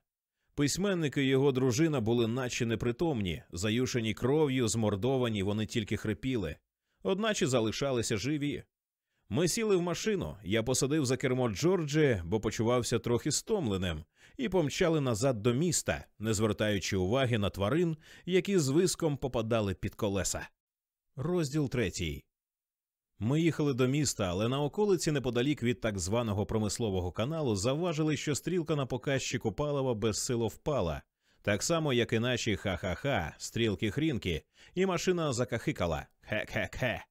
Письменники і його дружина були наче непритомні, заюшені кров'ю, змордовані, вони тільки хрипіли, одначе залишалися живі. Ми сіли в машину, я посадив за кермо Джорджі, бо почувався трохи стомленим, і помчали назад до міста, не звертаючи уваги на тварин, які з виском попадали під колеса. Розділ третій. Ми їхали до міста, але на околиці неподалік від так званого промислового каналу завважили, що стрілка на показчику палива безсило впала, так само, як і наші ха-ха-ха, стрілки хрінки, і машина закахикала хе-хе-хе.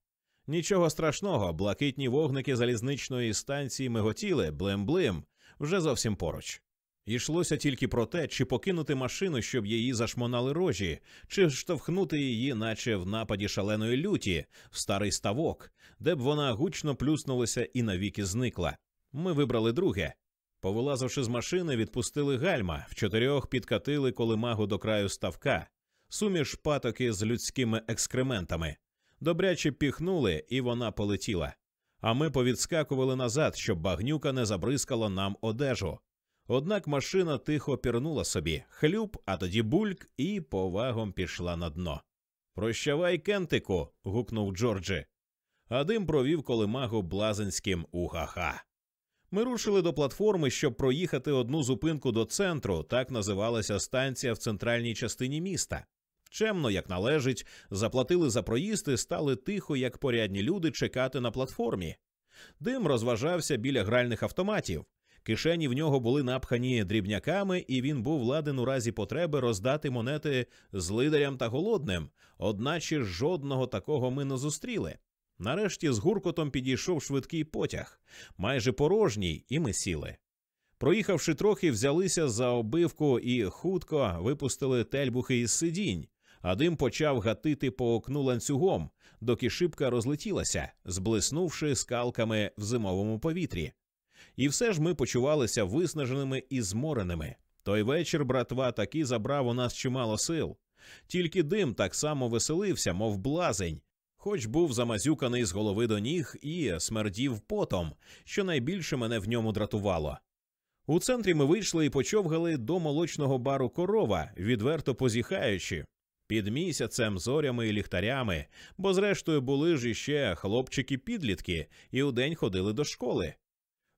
Нічого страшного, блакитні вогники залізничної станції миготіли, блим-блим, вже зовсім поруч. Ішлося тільки про те, чи покинути машину, щоб її зашмонали рожі, чи штовхнути її, наче в нападі шаленої люті, в старий ставок, де б вона гучно плюснулася і навіки зникла. Ми вибрали друге. Повилазивши з машини, відпустили гальма, в чотирьох підкатили колимагу до краю ставка, суміш патоки з людськими екскрементами добряче піхнули, і вона полетіла. А ми повідскакували назад, щоб багнюка не забризкала нам одежу. Однак машина тихо пірнула собі, хлюб, а тоді бульк, і повагом пішла на дно. Прощавай, кентику. гукнув Джорджі. А дим провів колемагу блазенським уха-ха. Ми рушили до платформи, щоб проїхати одну зупинку до центру, так називалася станція в центральній частині міста. Чемно, як належить, заплатили за проїзд і стали тихо, як порядні люди, чекати на платформі. Дим розважався біля гральних автоматів. Кишені в нього були напхані дрібняками, і він був ладен у разі потреби роздати монети злидарям та голодним, одначе жодного такого ми не зустріли. Нарешті з гуркотом підійшов швидкий потяг, майже порожній, і ми сіли. Проїхавши трохи, взялися за обивку і хутко випустили тельбухи із сидінь, а дим почав гатити по окну ланцюгом, доки шибка розлетілася, зблиснувши скалками в зимовому повітрі. І все ж ми почувалися виснаженими і змореними. Той вечір братва таки забрав у нас чимало сил. Тільки дим так само веселився, мов блазень, хоч був замазюканий з голови до ніг і смердів потом, що найбільше мене в ньому дратувало. У центрі ми вийшли і почовгали до молочного бару корова, відверто позіхаючи, під місяцем, зорями і ліхтарями, бо, зрештою, були ж іще хлопчики-підлітки і удень ходили до школи.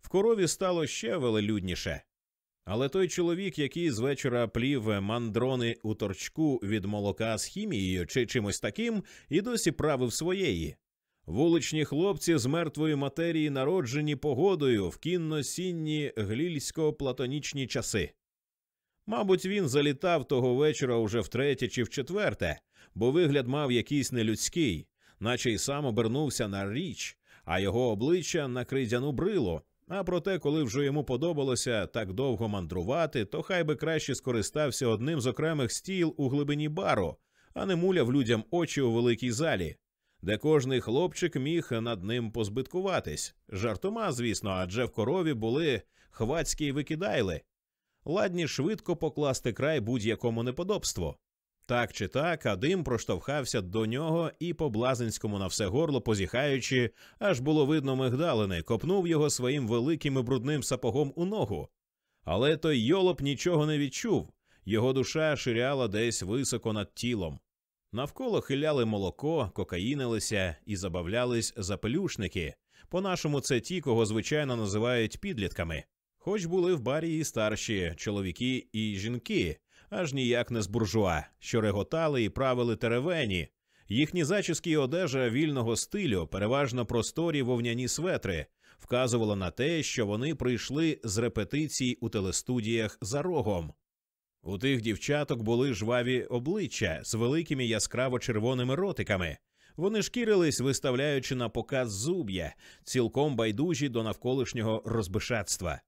В корові стало ще велелюдніше. Але той чоловік, який з вечора плів мандрони у торчку від молока з хімією чи чимось таким, і досі правив своєї. Вуличні хлопці з мертвої матерії народжені погодою в кінно-сінні глільсько-платонічні часи. Мабуть, він залітав того вечора уже втретє чи вчетверте, бо вигляд мав якийсь нелюдський, наче й сам обернувся на річ, а його обличчя на кридяну брило. А проте, коли вже йому подобалося так довго мандрувати, то хай би краще скористався одним з окремих стіл у глибині бару, а не муляв людям очі у великій залі, де кожний хлопчик міг над ним позбиткуватись. Жартома, звісно, адже в корові були хвацькі викидайли, ладні швидко покласти край будь-якому неподобству. Так чи так, а дим проштовхався до нього і по блазенському на все горло позіхаючи, аж було видно мигдалини, копнув його своїм великим і брудним сапогом у ногу. Але той йолоп нічого не відчув, його душа ширяла десь високо над тілом. Навколо хиляли молоко, кокаїнилися і забавлялись запелюшники. По нашому це ті, кого звичайно називають підлітками. Хоч були в барі і старші чоловіки і жінки, аж ніяк не з буржуа, що реготали і правили теревені. Їхні зачіски і одежа вільного стилю, переважно просторі вовняні светри, вказувала на те, що вони прийшли з репетицій у телестудіях за рогом. У тих дівчаток були жваві обличчя з великими яскраво червоними ротиками. Вони шкірились, виставляючи на показ зуб'я, цілком байдужі до навколишнього розбишатства.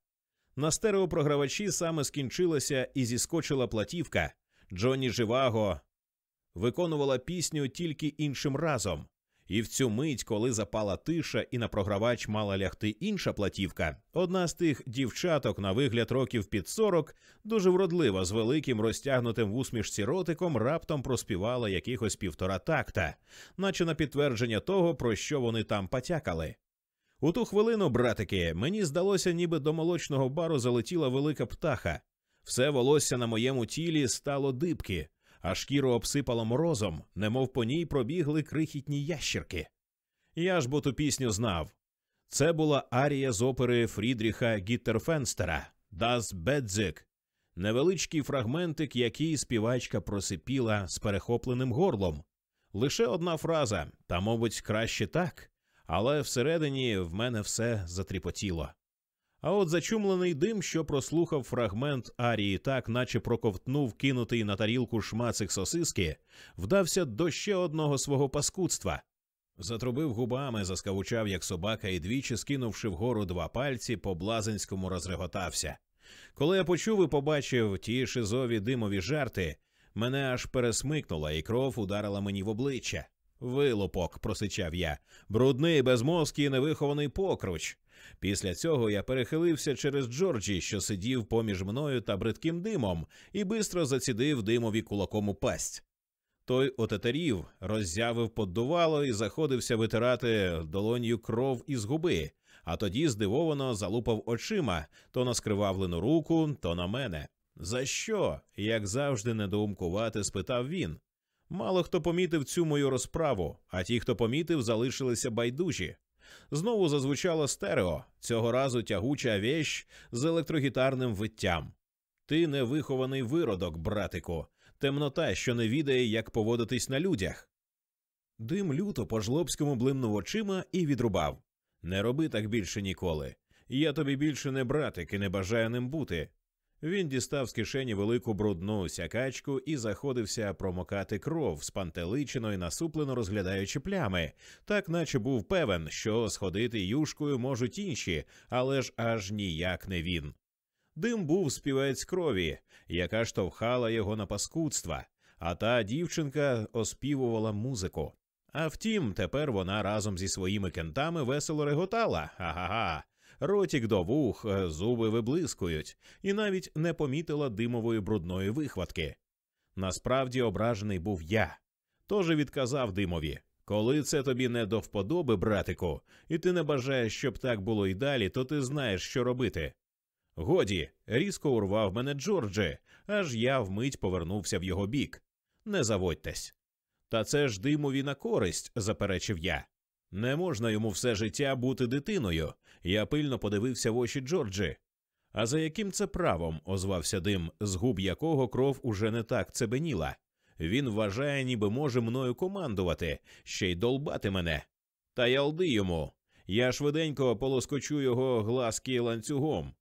На стереопрогравачі саме скінчилася і зіскочила платівка. Джонні Живаго виконувала пісню тільки іншим разом. І в цю мить, коли запала тиша, і на програвач мала лягти інша платівка, одна з тих дівчаток на вигляд років під сорок, дуже вродлива, з великим розтягнутим в усмішці ротиком, раптом проспівала якихось півтора такта, наче на підтвердження того, про що вони там потякали. У ту хвилину, братики, мені здалося, ніби до молочного бару залетіла велика птаха. Все волосся на моєму тілі стало дибки, а шкіру обсипало морозом, немов по ній пробігли крихітні ящірки. Я ж бо ту пісню знав. Це була арія з опери Фрідріха Гіттерфенстера «Das Бедзик», невеличкий фрагментик, який співачка просипіла з перехопленим горлом. Лише одна фраза, та, мабуть, краще так але всередині в мене все затріпотіло. А от зачумлений дим, що прослухав фрагмент арії, так, наче проковтнув кинутий на тарілку шмацик сосиски, вдався до ще одного свого паскудства. Затрубив губами, заскавучав, як собака, і двічі, скинувши вгору два пальці, по блазенському розреготався. Коли я почув і побачив ті шизові димові жарти, мене аж пересмикнула, і кров ударила мені в обличчя. Вилупок, просичав я, брудний, безмозкий, невихований покруч. Після цього я перехилився через Джорджі, що сидів поміж мною та бридким димом, і бистро зацідив димові кулаком у пасть. Той отетерів, роззявив поддувало і заходився витирати долонью кров із губи, а тоді здивовано залупав очима то на скривавлену руку, то на мене. За що? як завжди недоумкувати, спитав він. Мало хто помітив цю мою розправу, а ті, хто помітив, залишилися байдужі. Знову зазвучало стерео, цього разу тягуча вещ з електрогітарним виттям. Ти невихований виродок, братику, темнота, що не відає, як поводитись на людях. Дим люто по жлобському блимнув очима і відрубав Не роби так більше ніколи. Я тобі більше не братик і не бажаю ним бути. Він дістав з кишені велику брудну сякачку і заходився промокати кров, спантеличено і насуплено розглядаючи плями, так наче був певен, що сходити юшкою можуть інші, але ж аж ніяк не він. Дим був співець крові, яка штовхала його на паскудства, а та дівчинка оспівувала музику. А втім, тепер вона разом зі своїми кентами весело реготала. Ага-га ротік до вух, е, зуби виблискують, і навіть не помітила димової брудної вихватки. Насправді ображений був я. Тож відказав димові коли це тобі не до вподоби, братику, і ти не бажаєш, щоб так було й далі, то ти знаєш, що робити. Годі, різко урвав мене Джорджі, аж я вмить повернувся в його бік. Не заводьтесь. Та це ж димові на користь, заперечив я. Не можна йому все життя бути дитиною. Я пильно подивився в очі Джорджі. А за яким це правом озвався дим, з губ якого кров уже не так цебеніла. Він вважає, ніби може мною командувати, ще й долбати мене. Та ялди йому. Я швиденько полоскочу його глазки ланцюгом.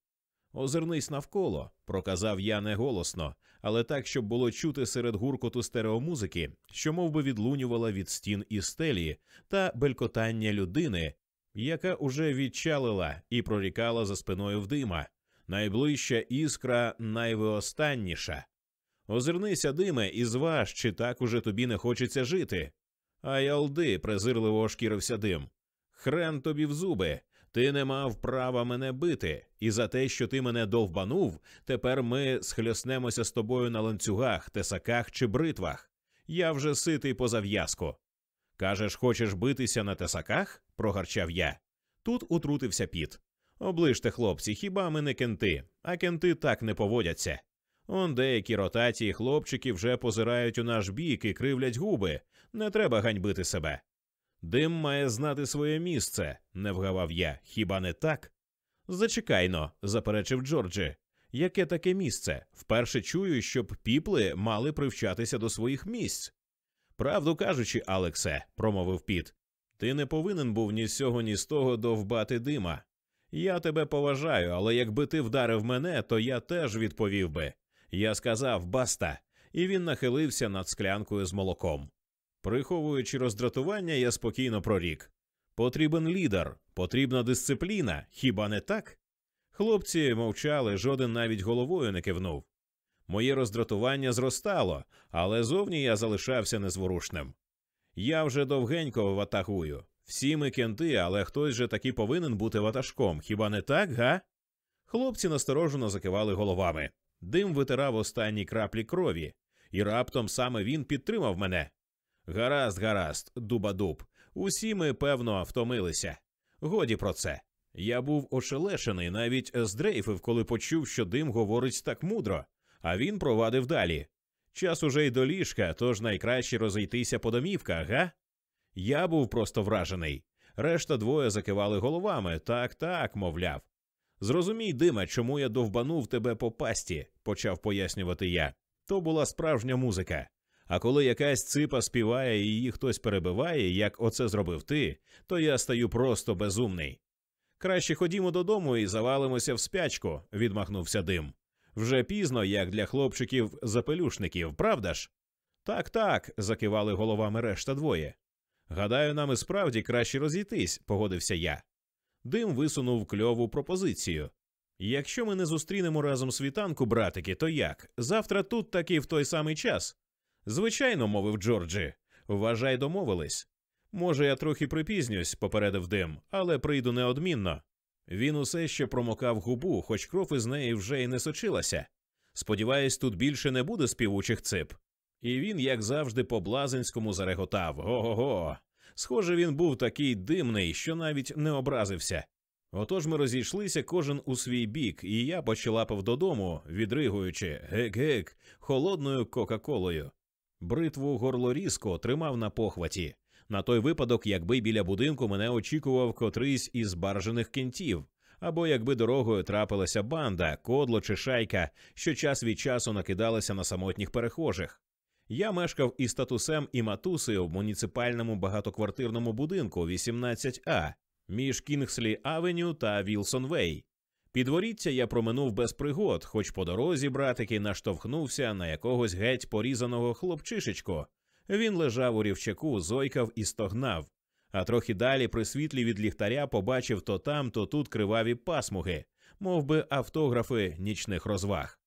Озирнись навколо, проказав я неголосно, але так, щоб було чути серед гуркоту стереомузики, що мов би, відлунювала від стін і стелі, та белькотання людини, яка уже відчалила і прорікала за спиною в дима. Найближча іскра найвиостанніша. Озирнися, диме, і зваж, чи так уже тобі не хочеться жити. А ялди, презирливо ошкірився дим. Хрен тобі в зуби. Ти не мав права мене бити, і за те, що ти мене довбанув, тепер ми схльоснемося з тобою на ланцюгах, тесаках чи бритвах. Я вже ситий по зав'язку. Кажеш, хочеш битися на тесаках? прогарчав я. Тут утрутився піт. Оближте, хлопці, хіба ми не кенти, а кенти так не поводяться. Он деякі ротації хлопчики вже позирають у наш бік і кривлять губи. Не треба ганьбити себе. Дим має знати своє місце, не вгавав я. Хіба не так? Зачекайно, заперечив Джорджі. Яке таке місце? Вперше чую, щоб піпли мали привчатися до своїх місць. Правду кажучи, Алексе, промовив піт, ти не повинен був ні з цього, ні з того довбати дима. Я тебе поважаю, але якби ти вдарив мене, то я теж відповів би. Я сказав баста, і він нахилився над склянкою з молоком. Приховуючи роздратування, я спокійно прорік. Потрібен лідер, потрібна дисципліна, хіба не так? Хлопці мовчали, жоден навіть головою не кивнув. Моє роздратування зростало, але зовні я залишався незворушним. Я вже довгенько ватагую. Всі ми кенти, але хтось же таки повинен бути ватажком, хіба не так, га? Хлопці насторожено закивали головами. Дим витирав останні краплі крові, і раптом саме він підтримав мене. Гаразд, гаразд, дуба-дуб. Усі ми, певно, втомилися. Годі про це. Я був ошелешений, навіть здрейфив, коли почув, що дим говорить так мудро, а він провадив далі. Час уже й до ліжка, тож найкраще розійтися по домівках, га? Я був просто вражений. Решта двоє закивали головами. Так, так, мовляв. Зрозумій, диме, чому я довбанув тебе по пасті, почав пояснювати я. То була справжня музика. А коли якась ципа співає і її хтось перебиває, як оце зробив ти, то я стаю просто безумний. Краще ходімо додому і завалимося в спячку, відмахнувся дим. Вже пізно, як для хлопчиків запелюшників, правда ж? Так, так, закивали головами решта двоє. Гадаю, нам і справді краще розійтись, погодився я. Дим висунув кльову пропозицію. Якщо ми не зустрінемо разом світанку, братики, то як? Завтра тут таки в той самий час. Звичайно, мовив Джорджі. Вважай, домовились. Може, я трохи припізнюсь, попередив дим, але прийду неодмінно. Він усе ще промокав губу, хоч кров із неї вже й не сочилася. Сподіваюсь, тут більше не буде співучих цип. І він, як завжди, по блазенському зареготав го го го. Схоже, він був такий димний, що навіть не образився. Отож ми розійшлися кожен у свій бік, і я почелапав додому, відригуючи гек-гек холодною Кока-Колою. Бритву горлорізко тримав на похваті. На той випадок, якби біля будинку мене очікував котрийсь із баржених кінтів, або якби дорогою трапилася банда, кодло чи шайка, що час від часу накидалася на самотніх перехожих. Я мешкав із татусем і матусею в муніципальному багатоквартирному будинку 18А між Кінгслі Авеню та Вілсон Вей. Підворіття я проминув без пригод, хоч по дорозі братики наштовхнувся на якогось геть порізаного хлопчишечко. Він лежав у рівчаку, зойкав і стогнав. А трохи далі при світлі від ліхтаря побачив то там, то тут криваві пасмуги, мов би автографи нічних розваг.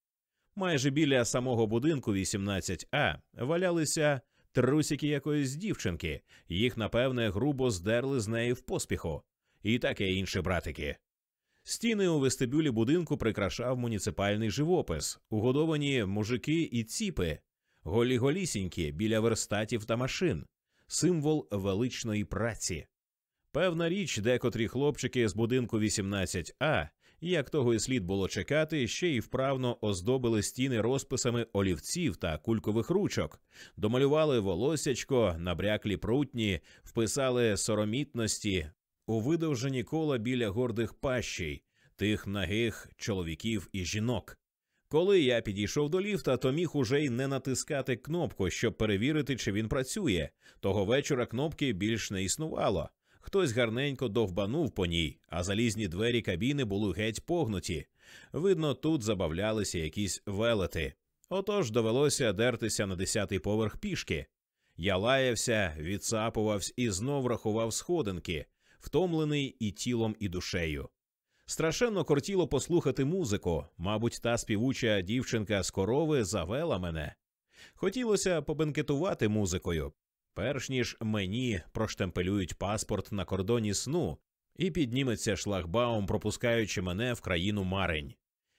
Майже біля самого будинку 18А валялися трусики якоїсь дівчинки, їх, напевне, грубо здерли з неї в поспіху, і таке інше братики. Стіни у вестибюлі будинку прикрашав муніципальний живопис, угодовані мужики і ціпи, голі голісінькі біля верстатів та машин, символ величної праці. Певна річ, декотрі хлопчики з будинку 18А, як того і слід було чекати, ще й вправно оздобили стіни розписами олівців та кулькових ручок, домалювали волосячко, набряклі прутні, вписали соромітності у видовжені кола біля гордих пащей, тих нагих чоловіків і жінок. Коли я підійшов до ліфта, то міг уже й не натискати кнопку, щоб перевірити, чи він працює. Того вечора кнопки більш не існувало. Хтось гарненько довбанув по ній, а залізні двері кабіни були геть погнуті. Видно, тут забавлялися якісь велети. Отож довелося дертися на десятий поверх пішки. Я лаявся, відсапувався і знов рахував сходинки, втомлений і тілом, і душею. Страшенно кортіло послухати музику, мабуть, та співуча дівчинка з корови завела мене. Хотілося побенкетувати музикою, перш ніж мені проштемпелюють паспорт на кордоні сну, і підніметься шлагбаум, пропускаючи мене в країну марень.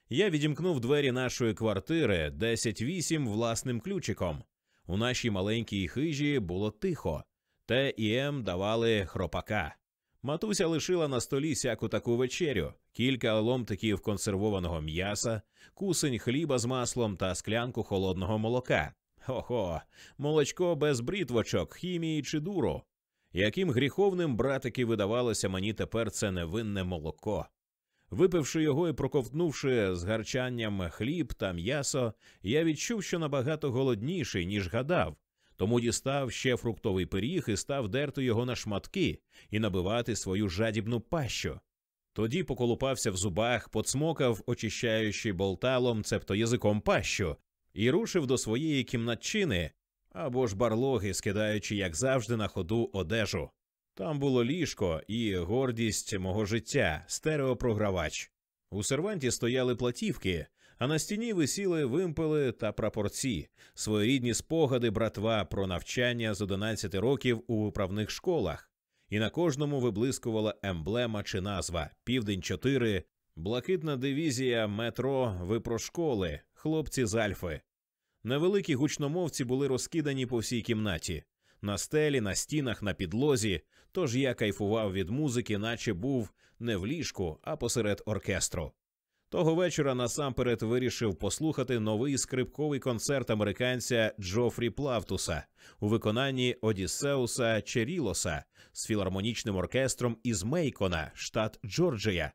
Я відімкнув двері нашої квартири 10-8 власним ключиком. У нашій маленькій хижі було тихо, Т і М давали хропака. Матуся лишила на столі сяку таку вечерю, кілька ломтиків консервованого м'яса, кусень хліба з маслом та склянку холодного молока. Хо-хо, молочко без брітвочок, хімії чи дуру. Яким гріховним братики видавалося мені тепер це невинне молоко. Випивши його і проковтнувши з гарчанням хліб та м'ясо, я відчув, що набагато голодніший, ніж гадав, тому дістав ще фруктовий пиріг і став дерти його на шматки і набивати свою жадібну пащу. Тоді поколупався в зубах, подсмокав, очищаючи болталом, цебто язиком пащу, і рушив до своєї кімнатчини або ж барлоги, скидаючи, як завжди, на ходу одежу. Там було ліжко і гордість мого життя, стереопрогравач. У серванті стояли платівки, а на стіні висіли вимпели та прапорці, своєрідні спогади братва про навчання з 11 років у виправних школах, і на кожному виблискувала емблема чи назва Південь 4 блакитна дивізія метро випрошколи, хлопці з Альфи. Невеликі гучномовці були розкидані по всій кімнаті, на стелі, на стінах, на підлозі. Тож я кайфував від музики, наче був не в ліжку, а посеред оркестру. Того вечора насамперед вирішив послухати новий скрипковий концерт американця Джофрі Плавтуса у виконанні Одіссеуса Черілоса з філармонічним оркестром із Мейкона, штат Джорджія.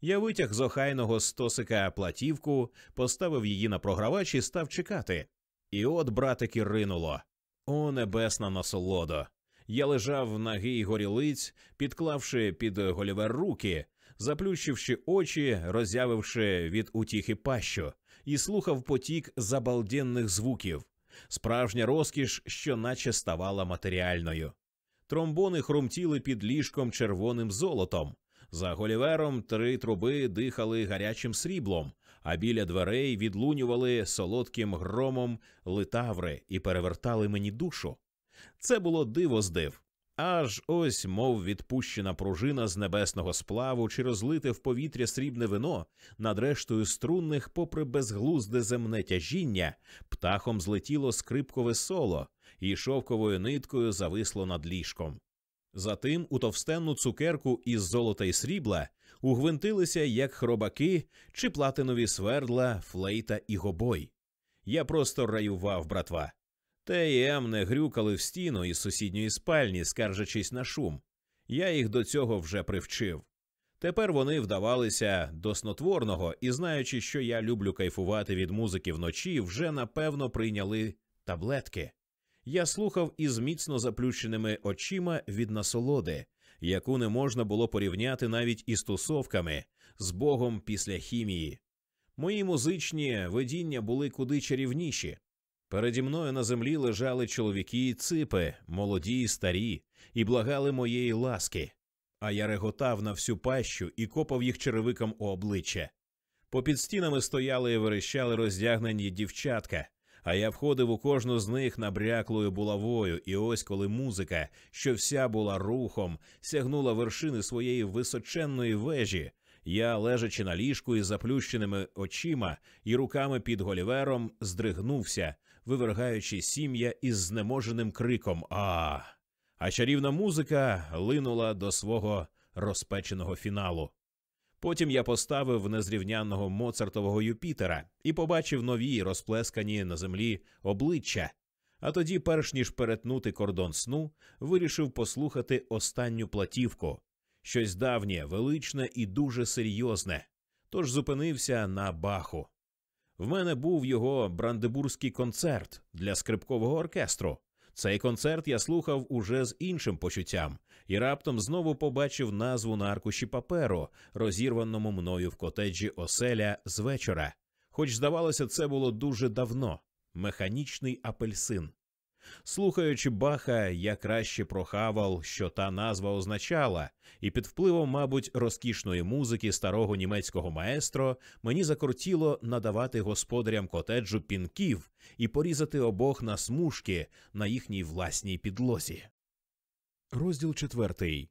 Я витяг з охайного стосика платівку, поставив її на програвач і став чекати. І от, братики, ринуло. О, небесна насолодо! Я лежав нагий горілиць, підклавши під голівер руки, заплющивши очі, роззявивши від утіхи пащу, і слухав потік забалденних звуків, справжня розкіш, що наче ставала матеріальною. Тромбони хрумтіли під ліжком червоним золотом. За голівером три труби дихали гарячим сріблом, а біля дверей відлунювали солодким громом литаври і перевертали мені душу. Це було диво з див. Аж ось, мов відпущена пружина з небесного сплаву чи розлите в повітря срібне вино, над рештою струнних, попри безглузде земне тяжіння, птахом злетіло скрипкове соло і шовковою ниткою зависло над ліжком. Затим у товстенну цукерку із золота й срібла угвинтилися як хробаки чи платинові свердла, флейта і гобой. Я просто раював, братва. Те і не грюкали в стіну із сусідньої спальні, скаржачись на шум. Я їх до цього вже привчив. Тепер вони вдавалися до снотворного і, знаючи, що я люблю кайфувати від музики вночі, вже напевно прийняли таблетки. Я слухав із міцно заплющеними очима від насолоди, яку не можна було порівняти навіть із тусовками з Богом після хімії. Мої музичні видіння були куди чарівніші. Переді мною на землі лежали чоловіки і ципи, молоді й старі, і благали моєї ласки. А я реготав на всю пащу і копав їх черевиком у обличчя. Попід стінами стояли і верещали роздягнені дівчатка, а я входив у кожну з них набряклою булавою, і ось коли музика, що вся була рухом, сягнула вершини своєї височенної вежі, я, лежачи на ліжку із заплющеними очима і руками під голівером, здригнувся, вивергаючи сім'я із знеможеним криком А. А чарівна музика линула до свого розпеченого фіналу. Потім я поставив незрівнянного моцартового Юпітера і побачив нові розплескані на землі обличчя. А тоді, перш ніж перетнути кордон сну, вирішив послухати останню платівку щось давнє, величне і дуже серйозне. Тож зупинився на баху. В мене був його брандебурзький концерт для скрипкового оркестру. Цей концерт я слухав уже з іншим почуттям і раптом знову побачив назву на аркуші паперу, розірваному мною в котеджі оселя з вечора. Хоч, здавалося, це було дуже давно механічний апельсин. Слухаючи баха, я краще прохавав, що та назва означала, і під впливом, мабуть, розкішної музики старого німецького маестро мені закортіло надавати господарям котеджу пінків і порізати обох на смужки на їхній власній підлозі. Розділ четвертий.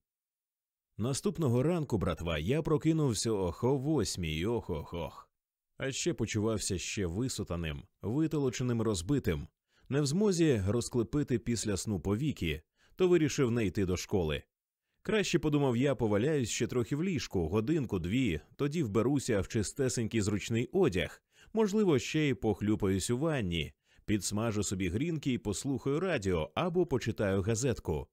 Наступного ранку, братва, я прокинувся ох о восьмій, ох ох. А ще почувався ще висутаним, витолоченим розбитим не в змозі розклепити після сну повіки, то вирішив не йти до школи. Краще подумав я, поваляюсь ще трохи в ліжку, годинку, дві, тоді вберуся в чистесенький зручний одяг, можливо, ще й похлюпаюсь у ванні, підсмажу собі грінки і послухаю радіо або почитаю газетку.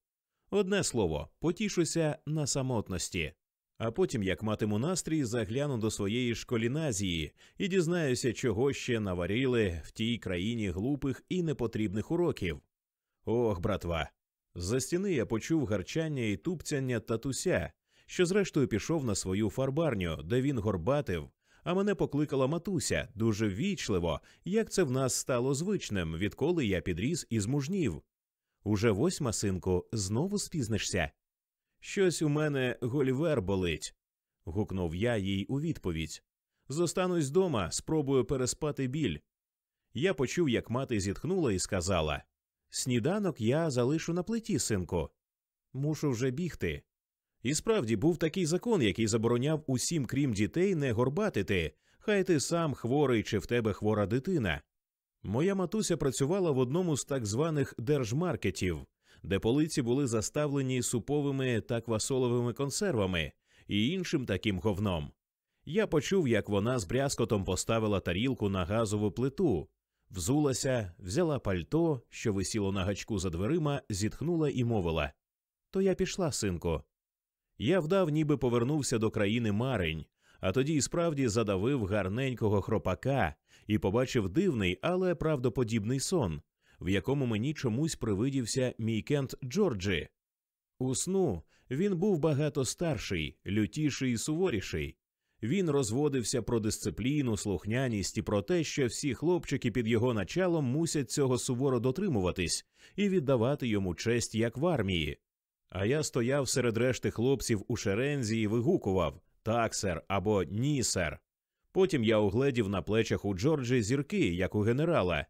Одне слово, потішуся на самотності. А потім, як матиму настрій, загляну до своєї школіназії і дізнаюся, чого ще наварили в тій країні глупих і непотрібних уроків. Ох, братва. За стіни я почув гарчання і тупцяння татуся, що зрештою пішов на свою фарбарню, де він горбатив, а мене покликала матуся дуже ввічливо, як це в нас стало звичним, відколи я підріс і змужнів. Уже восьма, синку, знову спізнишся. Щось у мене голівер болить. гукнув я їй у відповідь. Зостанусь дома, спробую переспати біль. Я почув, як мати зітхнула і сказала Сніданок я залишу на плиті, синку. Мушу вже бігти. І справді був такий закон, який забороняв усім, крім дітей, не горбатити, хай ти сам хворий чи в тебе хвора дитина. Моя матуся працювала в одному з так званих держмаркетів де полиці були заставлені суповими та квасоловими консервами і іншим таким говном. Я почув, як вона з брязкотом поставила тарілку на газову плиту, взулася, взяла пальто, що висіло на гачку за дверима, зітхнула і мовила То я пішла, синку. Я вдав, ніби повернувся до країни Марень, а тоді й справді задавив гарненького хропака і побачив дивний, але правдоподібний сон, в якому мені чомусь привидівся мій кент Джорджі. У сну він був багато старший, лютіший і суворіший. Він розводився про дисципліну, слухняність і про те, що всі хлопчики під його началом мусять цього суворо дотримуватись і віддавати йому честь як в армії. А я стояв серед решти хлопців у шерензі і вигукував так, сер або ні, сер. Потім я угледів на плечах у Джорджі зірки, як у генерала,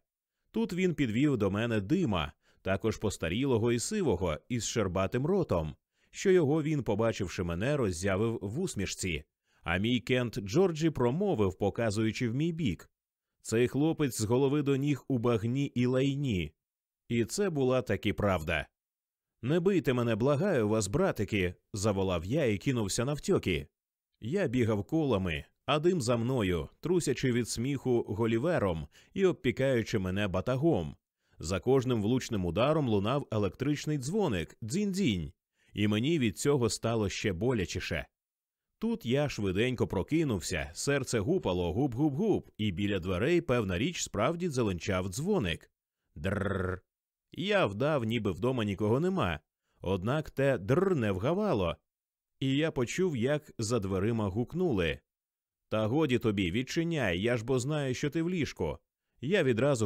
Тут він підвів до мене дима, також постарілого і сивого, із шербатим ротом, що його він, побачивши мене, роззявив в усмішці. А мій кент Джорджі промовив, показуючи в мій бік. Цей хлопець з голови до ніг у багні і лайні. І це була таки правда. Не бийте мене, благаю вас, братики, заволав я і кинувся навтьоки. Я бігав колами, а дим за мною, трусячи від сміху голівером і обпікаючи мене батагом. За кожним влучним ударом лунав електричний дзвоник дзінь-дзінь, і мені від цього стало ще болячіше. Тут я швиденько прокинувся, серце гупало гуп-гуп-гуп, і біля дверей, певна річ, справді дзеленчав дзвоник. Дрррр. Я вдав, ніби вдома нікого нема, однак те др не вгавало, і я почув, як за дверима гукнули. Та годі тобі, відчиняй, я ж бо знаю, що ти в ліжку. Я відразу